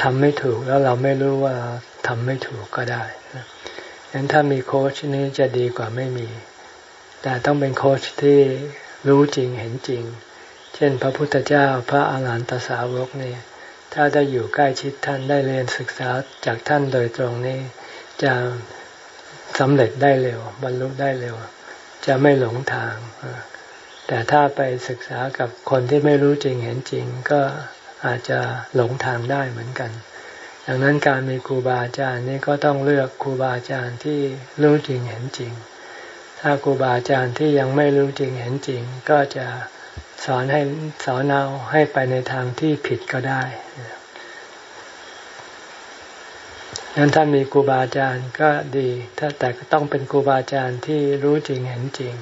ทำไม่ถูกแล้วเราไม่รู้ว่าทำไม่ถูกก็ได้ฉะนั้นถ้ามีโค้ชนี้จะดีกว่าไม่มี แต่ต้องเป็นโค้ชที่รู้จริงเห็นจริง เช่น พระพุทธเจ้าพระอาหารหันตสาวกนี่ถ้าได้อยู่ใกล้ชิดท่านได้เรียนศึกษาจากท่านโดยตรงนี้ จะสำเร็จได้เร็ว บรรลุได้เร็ว จะไม่หลงทาง แต่ถ้าไปศึกษากับคนที่ไม่รู้จริงเห็นจริงก็ อาจจะหลงทางได้เหมือนกัน ดังนั้นการมีครูบาอาจารย์นี่ก็ต้องเลือกครูบาอาจารย์ที่รู้จริงเห็นจริง ถ้าครูบาอาจารย์ที่ยังไม่รู้จริงเห็นจริง ก็จะสอนให้สอนเอาให้ไปในทางที่ผิดก็ได้นั้นถ้ามีครูบาอาจารย์ก็ดี ถ้าแต่ต้องเป็นครูบาอาจารย์ที่รู้จริงเห็นจริง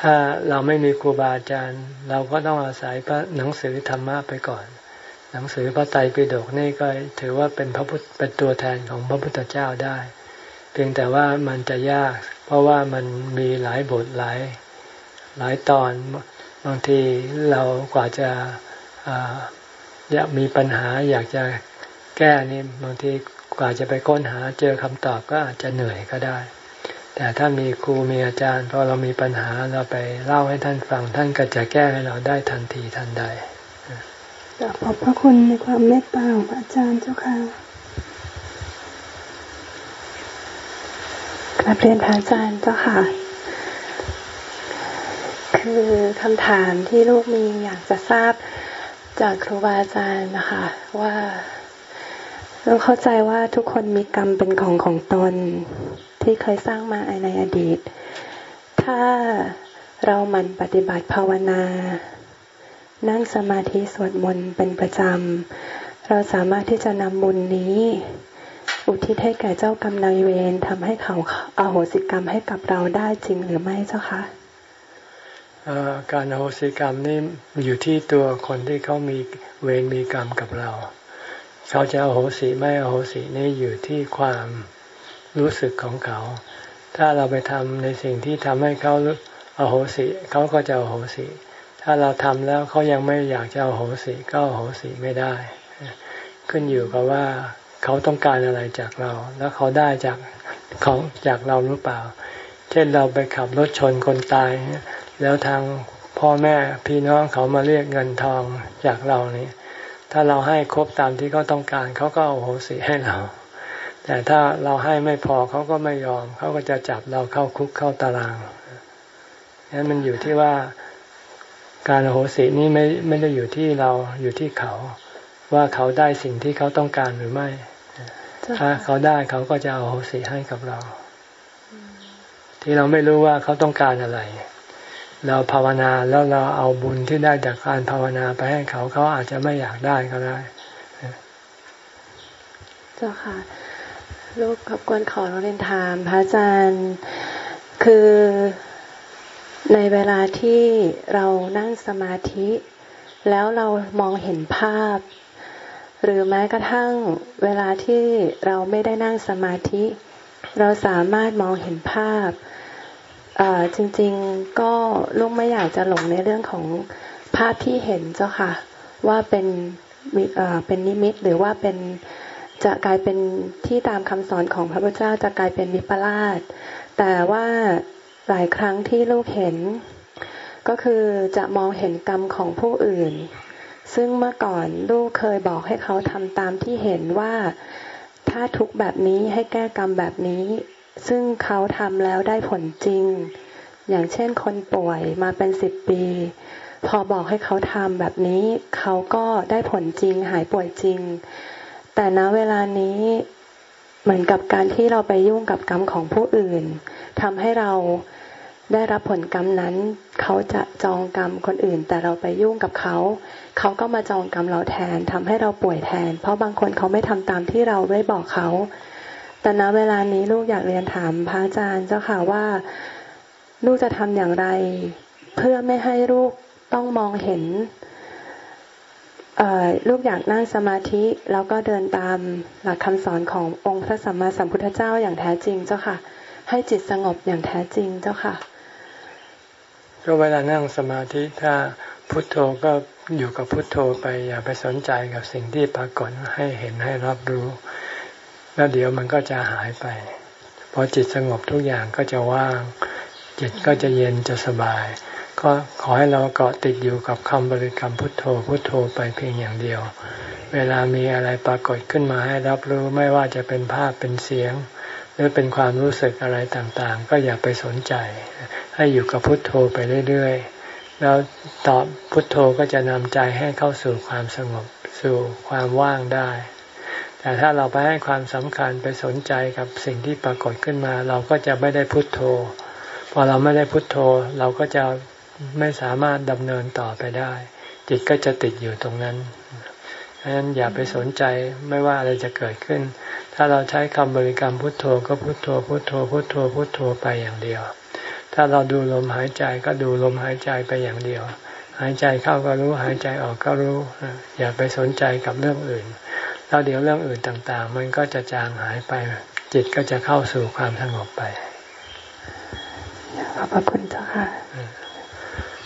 ถ้าเราไม่มีครูบาอาจารย์ เราก็ต้องอาศัยพระหนังสือธรรมะไปก่อน หนังสือพระไตรปิฎกนี่ก็ถือว่าเป็นพระพุทธเป็นตัวแทนของพระพุทธเจ้าได้ เพียงแต่ว่ามันจะยาก เพราะว่ามันมีหลายบทหลายหลายตอนบางทีเรากว่าจะอยากมีปัญหาอยากจะแก้นี่บางทีกว่าจะไปค้นหาเจอคำตอบก็อาจจะเหนื่อยก็ได้ แต่ถ้ามีครูมีอาจารย์พอเรามีปัญหาเราไปเล่าให้ท่านฟังท่านก็จะแก้ให้เราได้ทันทีทันใด ขอบพระคุณในความเมตตาของอาจารย์เจ้าค่ะกราบเรียนพระอาจารย์เจ้าค่ะ คือคำถามที่ลูกมีอยากจะทราบจากครูบาอาจารย์นะคะ ว่าเราเข้าใจว่าทุกคนมีกรรมเป็นของของตนที่เคยสร้างมาในอดีต ถ้าเราหมั่นปฏิบัติภาวนา นั่งสมาธิสวดมนต์เป็นประจำ เราสามารถที่จะนำบุญนี้ อุทิศให้แก่เจ้ากรรมนายเวรทำให้เขาอาโหสิกรรมให้กับเราได้จริงหรือไม่เจ้าคะการอโหสิกรรมนี่อยู่ที่ตัวคนที่เขามีเวรมีกรรมกับเราเขาจะอโหสิไม่อโหสินี่อยู่ที่ความรู้สึกของเขา ถ้าเราไปทำในสิ่งที่ทำให้เขาอโหสิเขาก็จะอโหสิ ถ้าเราทำแล้วเขายังไม่อยากจะเอาโหสิก็โหสิไม่ได้ ขึ้นอยู่กับว่าเขาต้องการอะไรจากเรา แล้วเขาได้จากเของจากเราหรือเปล่า เช่นเราไปขับรถชนคนตาย แล้วทางพ่อแม่พี่น้องเขามาเรียกเงินทองจากเรานี่ถ้าเราให้ครบตามที่เขาต้องการเขาก็เอาโหสิให้เรา แต่ถ้าเราให้ไม่พอเขาก็ไม่ยอมเขาก็จะจับเราเข้าคุกเข้าตารางนั้นมันอยู่ที่ว่า การโหสินี้ไม่ไม่ได้อยู่ที่เราอยู่ที่เขา ว่าเขาได้สิ่งที่เขาต้องการหรือไม่ ถ้าเขาได้เขาก็จะเอาโหสิให้กับเรา ที่เราไม่รู้ว่าเขาต้องการอะไร เราภาวนาแล้วเราเอาบุญที่ได้จากการภาวนาไปให้เขาเขาอาจจะไม่อยากได้ก็ได้เจ้าค่ะลูกกับกวนขอเรียนถามพระอาจารย์คือ ในเวลาที่เรานั่งสมาธิ แล้วเรามองเห็นภาพ หรือแม้กระทั่งเวลาที่เราไม่ได้นั่งสมาธิ เราสามารถมองเห็นภาพ จริงๆก็ลูกไม่อยากจะหลงในเรื่องของภาพที่เห็นเจ้าค่ะ ว่าเป็นเป็นนิมิตหรือว่าเป็นจะกลายเป็นที่ตามคำสอนของพระพุทธเจ้าจะกลายเป็นวิปลาสแต่ว่า หลายครั้งที่ลูกเห็น ก็คือจะมองเห็นกรรมของผู้อื่น ซึ่งเมื่อก่อนลูกเคยบอกให้เขาทำตามที่เห็นว่าถ้าทุกแบบนี้ให้แก้กรรมแบบนี้ ซึ่งเขาทำแล้วได้ผลจริง อย่างเช่นคนป่วยมาเป็นสิบปี พอบอกให้เขาทำแบบนี้ เขาก็ได้ผลจริงหายป่วยจริง แต่ณเวลานี้เหมือนกับการที่เราไปยุ่งกับกรรมของผู้อื่นทำให้เรา ได้รับผลกรรมนั้น เขาจะจองกรรมคนอื่น แต่เราไปยุ่งกับเขา เขาก็มาจองกรรมเราแทนทำให้เราป่วยแทน เพราะบางคนเขาไม่ทำตามที่เราได้บอกเขา แต่ณเวลานี้ลูกอยากเรียนถามพระอาจารย์เจ้าค่ะว่า ลูกจะทำอย่างไร เพื่อไม่ให้ลูกต้องมองเห็นลูกอยากนั่งสมาธิแล้วก็เดินตามหลักคำสอนขององค์พระสัมมาสัมพุทธเจ้าอย่างแท้จริงเจ้าค่ะ ให้จิตสงบอย่างแท้จริงเจ้าค่ะ ก็เวลานั่งสมาธิถ้าพุทโธก็อยู่กับพุทโธไป อย่าไปสนใจกับสิ่งที่ปรากฏให้เห็นให้รับรู้ แล้วเดี๋ยวมันก็จะหายไปพอจิตสงบทุกอย่างก็จะว่าง จิตก็จะเย็นจะสบาย ก็ขอให้เราเกาะติดอยู่กับคำบริกรรมพุทโธพุทโธไปเพียงอย่างเดียว เวลามีอะไรปรากฏขึ้นมาให้รับรู้ไม่ว่าจะเป็นภาพเป็นเสียง หรือเป็นความรู้สึกอะไรต่างๆ ก็อย่าไปสนใจ ให้อยู่กับพุทโธไปเรื่อยๆ แล้วตอบพุทโธก็จะนำใจให้เข้าสู่ความสงบสู่ความว่างได้ แต่ถ้าเราไปให้ความสำคัญไปสนใจกับสิ่งที่ปรากฏขึ้นมา เราก็จะไม่ได้พุทโธ พอเราไม่ได้พุทโธ เราก็จะไม่สามารถดำเนินต่อไปได้ จิตก็จะติดอยู่ตรงนั้น ดังนั้นอย่าไปสนใจไม่ว่าอะไรจะเกิดขึ้น ถ้าเราใช้คำบริกรรมพุทโธก็พุทโธพุทโธพุทโธพุทโธไปอย่างเดียว ถ้าเราดูลมหายใจก็ดูลมหายใจไปอย่างเดียว หายใจเข้าก็รู้หายใจออกก็รู้ อย่าไปสนใจกับเรื่องอื่น แล้วเดี๋ยวเรื่องอื่นต่างๆ มันก็จะจางหายไป จิตก็จะเข้าสู่ความสงบไปขอบพระคุณเจ้าค่ะ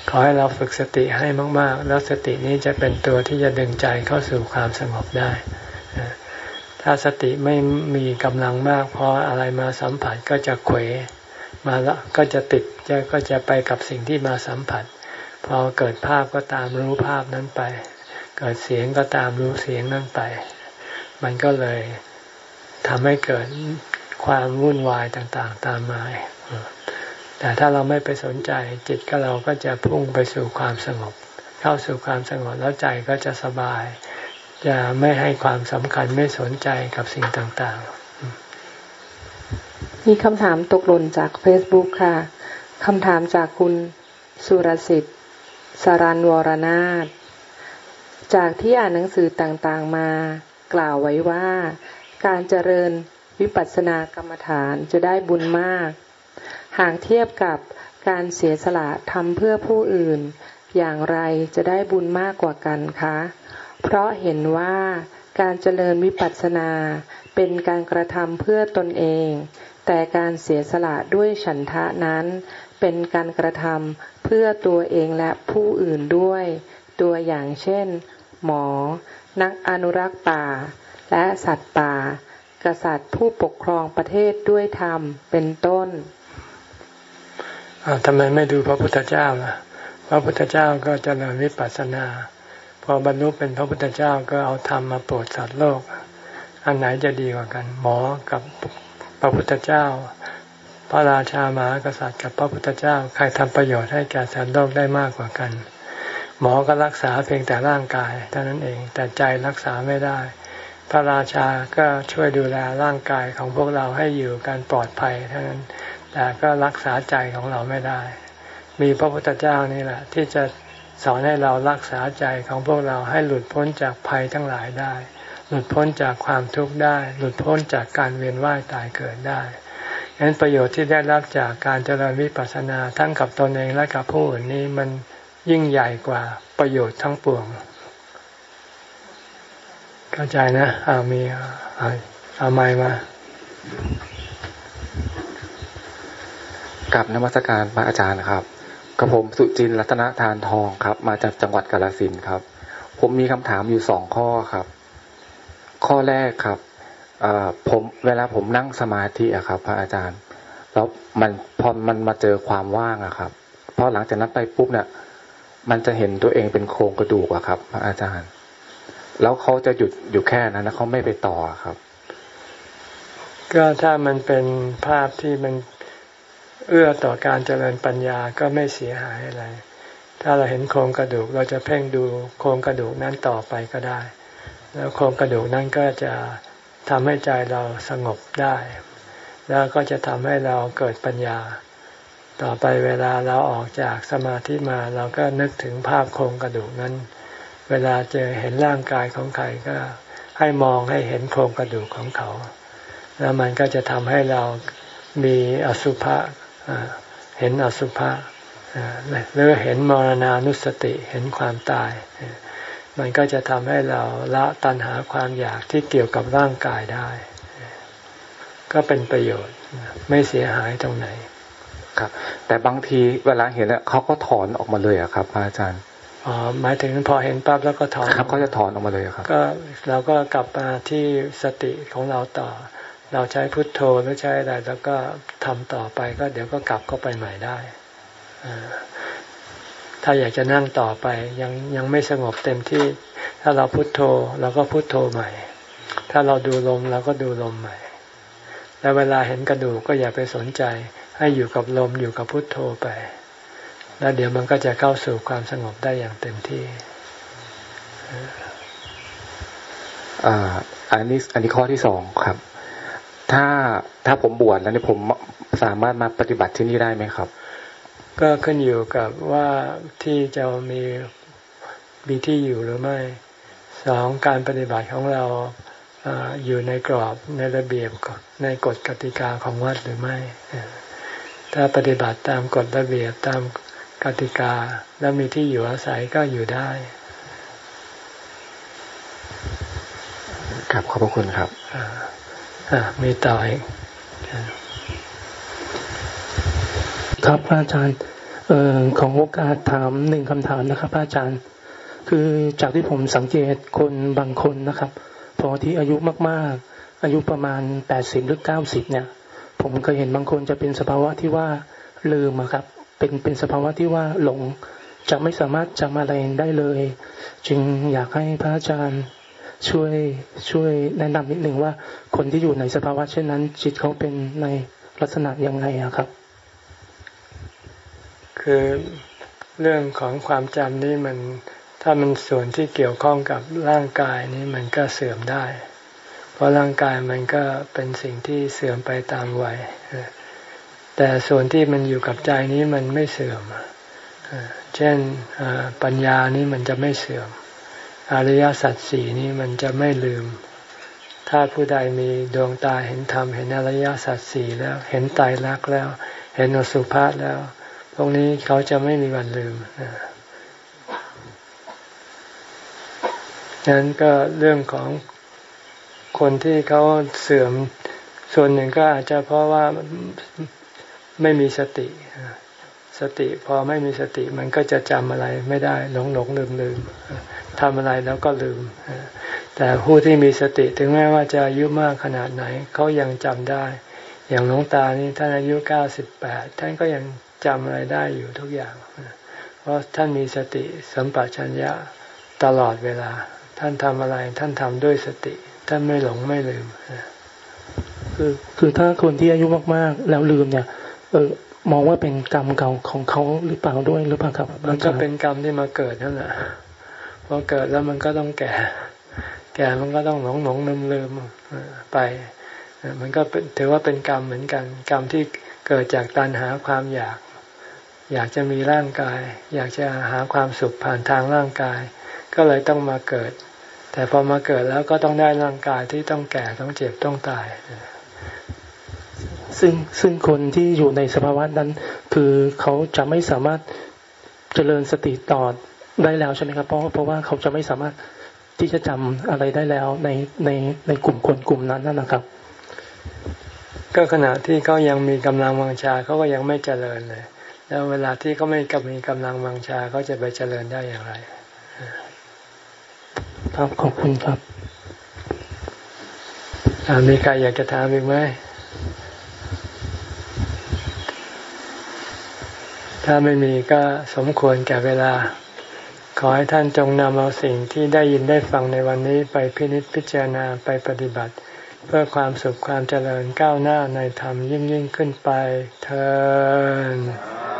ขอให้เราฝึกสติให้มาก ๆ แล้วสตินี้จะเป็นตัวที่จะดึงใจเข้าสู่ความสงบได้ ถ้าสติไม่มีกำลังมากพออะไรมาสัมผัสก็จะเขวมาแล้วก็จะติดจะก็จะไปกับสิ่งที่มาสัมผัส พอเกิดภาพก็ตามรู้ภาพนั้นไป เกิดเสียงก็ตามรู้เสียงนั้นไป มันก็เลยทำให้เกิดความวุ่นวายต่างๆ ตามมา แต่ถ้าเราไม่ไปสนใจจิตก็เราก็จะพุ่งไปสู่ความสงบ เข้าสู่ความสงบแล้วใจก็จะสบาย จะไม่ให้ความสำคัญไม่สนใจกับสิ่งต่างๆ มีคำถามตกหล่นจาก Facebook ค่ะคำถามจากคุณสุรสิทธิ์สารันวรนาถจากที่อ่านหนังสือต่างๆมา กล่าวไว้ว่า การเจริญวิปัสสนากรรมฐานจะได้บุญมาก หากเทียบกับการเสียสละทำเพื่อผู้อื่น อย่างไรจะได้บุญมากกว่ากันคะ เพราะเห็นว่าการเจริญวิปัสสนาเป็นการกระทำเพื่อตนเอง แต่การเสียสละด้วยฉันทะนั้น เป็นการกระทำเพื่อตัวเองและผู้อื่นด้วย ตัวอย่างเช่น หมอ นักอนุรักษ์ป่า และสัตว์ป่า กษัตริย์ผู้ปกครองประเทศด้วยธรรมเป็นต้น ทำไมไม่ดูพระพุทธเจ้าล่ะ พระพุทธเจ้าก็เจริญวิปัสสนา พอบรรลุเป็นพระพุทธเจ้าก็เอาธรรมมาโปรดสัตว์โลก อันไหนจะดีกว่ากัน หมอกับพระพุทธเจ้า พระราชามหากษัตริย์กับพระพุทธเจ้า ใครทำประโยชน์ให้แก่สัตว์โลกได้มากกว่ากัน หมอก็รักษาเพียงแต่ร่างกายเท่านั้นเอง แต่ใจรักษาไม่ได้ พระราชาก็ช่วยดูแลร่างกายของพวกเราให้อยู่กันปลอดภัยเท่านั้น แต่ก็รักษาใจของเราไม่ได้ มีพระพุทธเจ้านี่แหละ ที่จะสอนให้เรารักษาใจของพวกเราให้หลุดพ้นจากภัยทั้งหลายได้ หลุดพ้นจากความทุกข์ได้ หลุดพ้นจากการเวียนว่ายตายเกิดได้ฉะนั้นประโยชน์ที่ได้รับจากการเจริญวิปัสสนาทั้งกับตนเองและกับผู้อื่นนี้มันยิ่งใหญ่กว่าประโยชน์ทั้งปวง เข้าใจนะอามีอาเอาไม้มา กับนมัสการพระอาจารย์ครับกระผมสุจินรัตนทานทองครับ มาจากจังหวัดกาลสินครับ ผมมีคำถามอยู่สองข้อครับ ข้อแรกครับผมเวลาผมนั่งสมาธิอะครับ พระอาจารย์ แล้วมันพอมันมาเจอความว่างอะครับพอหลังจากนั้นไปปุ๊บเนี่ย มันจะเห็นตัวเองเป็นโครงกระดูกอะครับ พระอาจารย์ แล้วเขาจะหยุดอยู่แค่นั้นนะเขาไม่ไปต่อครับ ก็ถ้ามันเป็นภาพที่มัน เอื้อต่อการเจริญปัญญาก็ไม่เสียหายอะไร ถ้าเราเห็นโครงกระดูกเราจะเพ่งดูโครงกระดูกนั้นต่อไปก็ได้ แล้วโครงกระดูกนั้นก็จะทำให้ใจเราสงบได้ แล้วก็จะทำให้เราเกิดปัญญา ต่อไปเวลาเราออกจากสมาธิมาเราก็นึกถึงภาพโครงกระดูกนั้น เวลาเจอเห็นร่างกายของใครก็ให้มองให้เห็นโครงกระดูกของเขา แล้วมันก็จะทำให้เรามีอสุภะ เห็นอสุภะหรือเห็นมรณานุสติเห็นความตาย มันก็จะทำให้เราละตัณหาความอยากที่เกี่ยวกับร่างกายได้ ก็เป็นประโยชน์ไม่เสียหายตรงไหน ครับ แต่บางทีเวลาเห็นแล้วเขาก็ถอนออกมาเลยอะครับอาจารย์อ๋อหมายถึงพอเห็นปั๊บแล้วก็ถอนครับเขาจะถอนออกมาเลยครับ ก็เราก็กลับมาที่สติของเราต่อ เราใช้พุทโธหรือใช้อะไรแล้วก็ทำต่อไปก็เดี๋ยวก็กลับเข้าไปใหม่ได้ถ้าอยากจะนั่งต่อไปยังยังไม่สงบเต็มที่ ถ้าเราพุทโธเราก็พุทโธใหม่ ถ้าเราดูลมเราก็ดูลมใหม่ แล้วเวลาเห็นกระดูกก็อย่าไปสนใจ ให้อยู่กับลมอยู่กับพุทโธไป แล้วเดี๋ยวมันก็จะเข้าสู่ความสงบได้อย่างเต็มที่อ่าอันนี้อันนี้ข้อที่สองครับ ถ้าถ้าผมบวชแล้วเนี่ยผมสามารถมาปฏิบัติที่นี่ได้ไหมครับ ก็ขึ้นอยู่กับว่าที่จะมีมีที่อยู่หรือไม่สองการปฏิบัติของเราอยู่ในกรอบในระเบียบในกฎกติกาของวัดหรือไม่ ถ้าปฏิบัติตามกฎระเบียบตามกติกา แล้วมีที่อยู่อาศัยก็อยู่ได้ครับขอบพระคุณครับ มีต่ออีกครับอาจารย์ออของโอกาสถามหนึ่งคำถามนะครับอาจารย์ คือจากที่ผมสังเกตคนบางคนนะครับ พอที่อายุมากๆ อายุประมาณแปดสิบหรือเก้าสิบเนี่ย ผมเคยเห็นบางคนจะเป็นสภาวะที่ว่าลืมครับ เป็นเป็นสภาวะที่ว่าหลงจะไม่สามารถจำอะไรได้เลย จึงอยากให้พระอาจารย์ ช่วยช่วยแนะนำนิดหนึ่งว่าคนที่อยู่ในสภาวะเช่นนั้น จิตเขาเป็นในลักษณะยังไงอะครับ คือเรื่องของความจำนี่มันถ้ามันส่วนที่เกี่ยวข้องกับร่างกายนี่มันก็เสื่อมได้ เพราะร่างกายมันก็เป็นสิ่งที่เสื่อมไปตามวัยแต่ส่วนที่มันอยู่กับใจนี้มันไม่เสื่อมเช่นปัญญานี่มันจะไม่เสื่อม อริยสัจสี่นี้มันจะไม่ลืม ถ้าผู้ใดมีดวงตาเห็นธรรมเห็นอริยสัจสี่แล้วเห็นไตรลักษณ์แล้ว เห็นอสุภะแล้วตรงนี้เขาจะไม่มีวันลืมนั้นก็เรื่องของคนที่เขาเสื่อมส่วนหนึ่งก็อาจจะเพราะว่าไม่มีสติ สติพอไม่มีสติมันก็จะจำอะไรไม่ได้หลงหลงลืมลืมทำอะไรแล้วก็ลืม แต่ผู้ที่มีสติถึงแม้ว่าจะอายุมากขนาดไหนเขายังจำได้ อย่างหลวงตานี่ท่านอายุเก้าสิบแปดท่านก็ยังจำอะไรได้อยู่ทุกอย่าง เพราะท่านมีสติสัมปชัญญะตลอดเวลา ท่านทำอะไรท่านทำด้วยสติ ท่านไม่หลงไม่ลืมคือคือถ้าคนที่อายุมากๆ แล้วลืมเนี่ย เออ มองว่าเป็นกรรมเก่าของเขาหรือเปล่าด้วยหรือเปล่าครับ มันก็เป็นกรรมที่มาเกิดนั่นแหละพอเกิดแล้วมันก็ต้องแก่ แก่มันก็ต้องหลงหลงลืมลืมไป มันก็ถือว่าเป็นกรรมเหมือนกัน กรรมที่เกิดจากการหาความอยาก อยากจะมีร่างกาย อยากจะหาความสุขผ่านทางร่างกาย ก็เลยต้องมาเกิด แต่พอมาเกิดแล้วก็ต้องได้ร่างกายที่ต้องแก่ต้องเจ็บต้องตาย ซึ่งซึ่งคนที่อยู่ในสภาวะนั้น คือเขาจะไม่สามารถเจริญสติต่อได้แล้วใช่ไหมครับเพราะเพราะว่าเขาจะไม่สามารถที่จะจำอะไรได้แล้วในในในกลุ่มคนกลุ่มนั้นนั่นนะครับ ก็ขณะที่เขายังมีกำลังวังชาเขาก็ยังไม่เจริญเลย แล้วเวลาที่เขาไม่มีกำลังวังชาเขาจะไปเจริญได้อย่างไรครับขอบคุณครับมีใครอยากจะถามอีกไหม ถ้าไม่มีก็สมควรแก่เวลา ขอให้ท่านจงนำเอาสิ่งที่ได้ยินได้ฟังในวันนี้ไปพินิจพิจารณาไปปฏิบัติ เพื่อความสุขความเจริญก้าวหน้าในธรรมยิ่งยิ่งขึ้นไปเธอ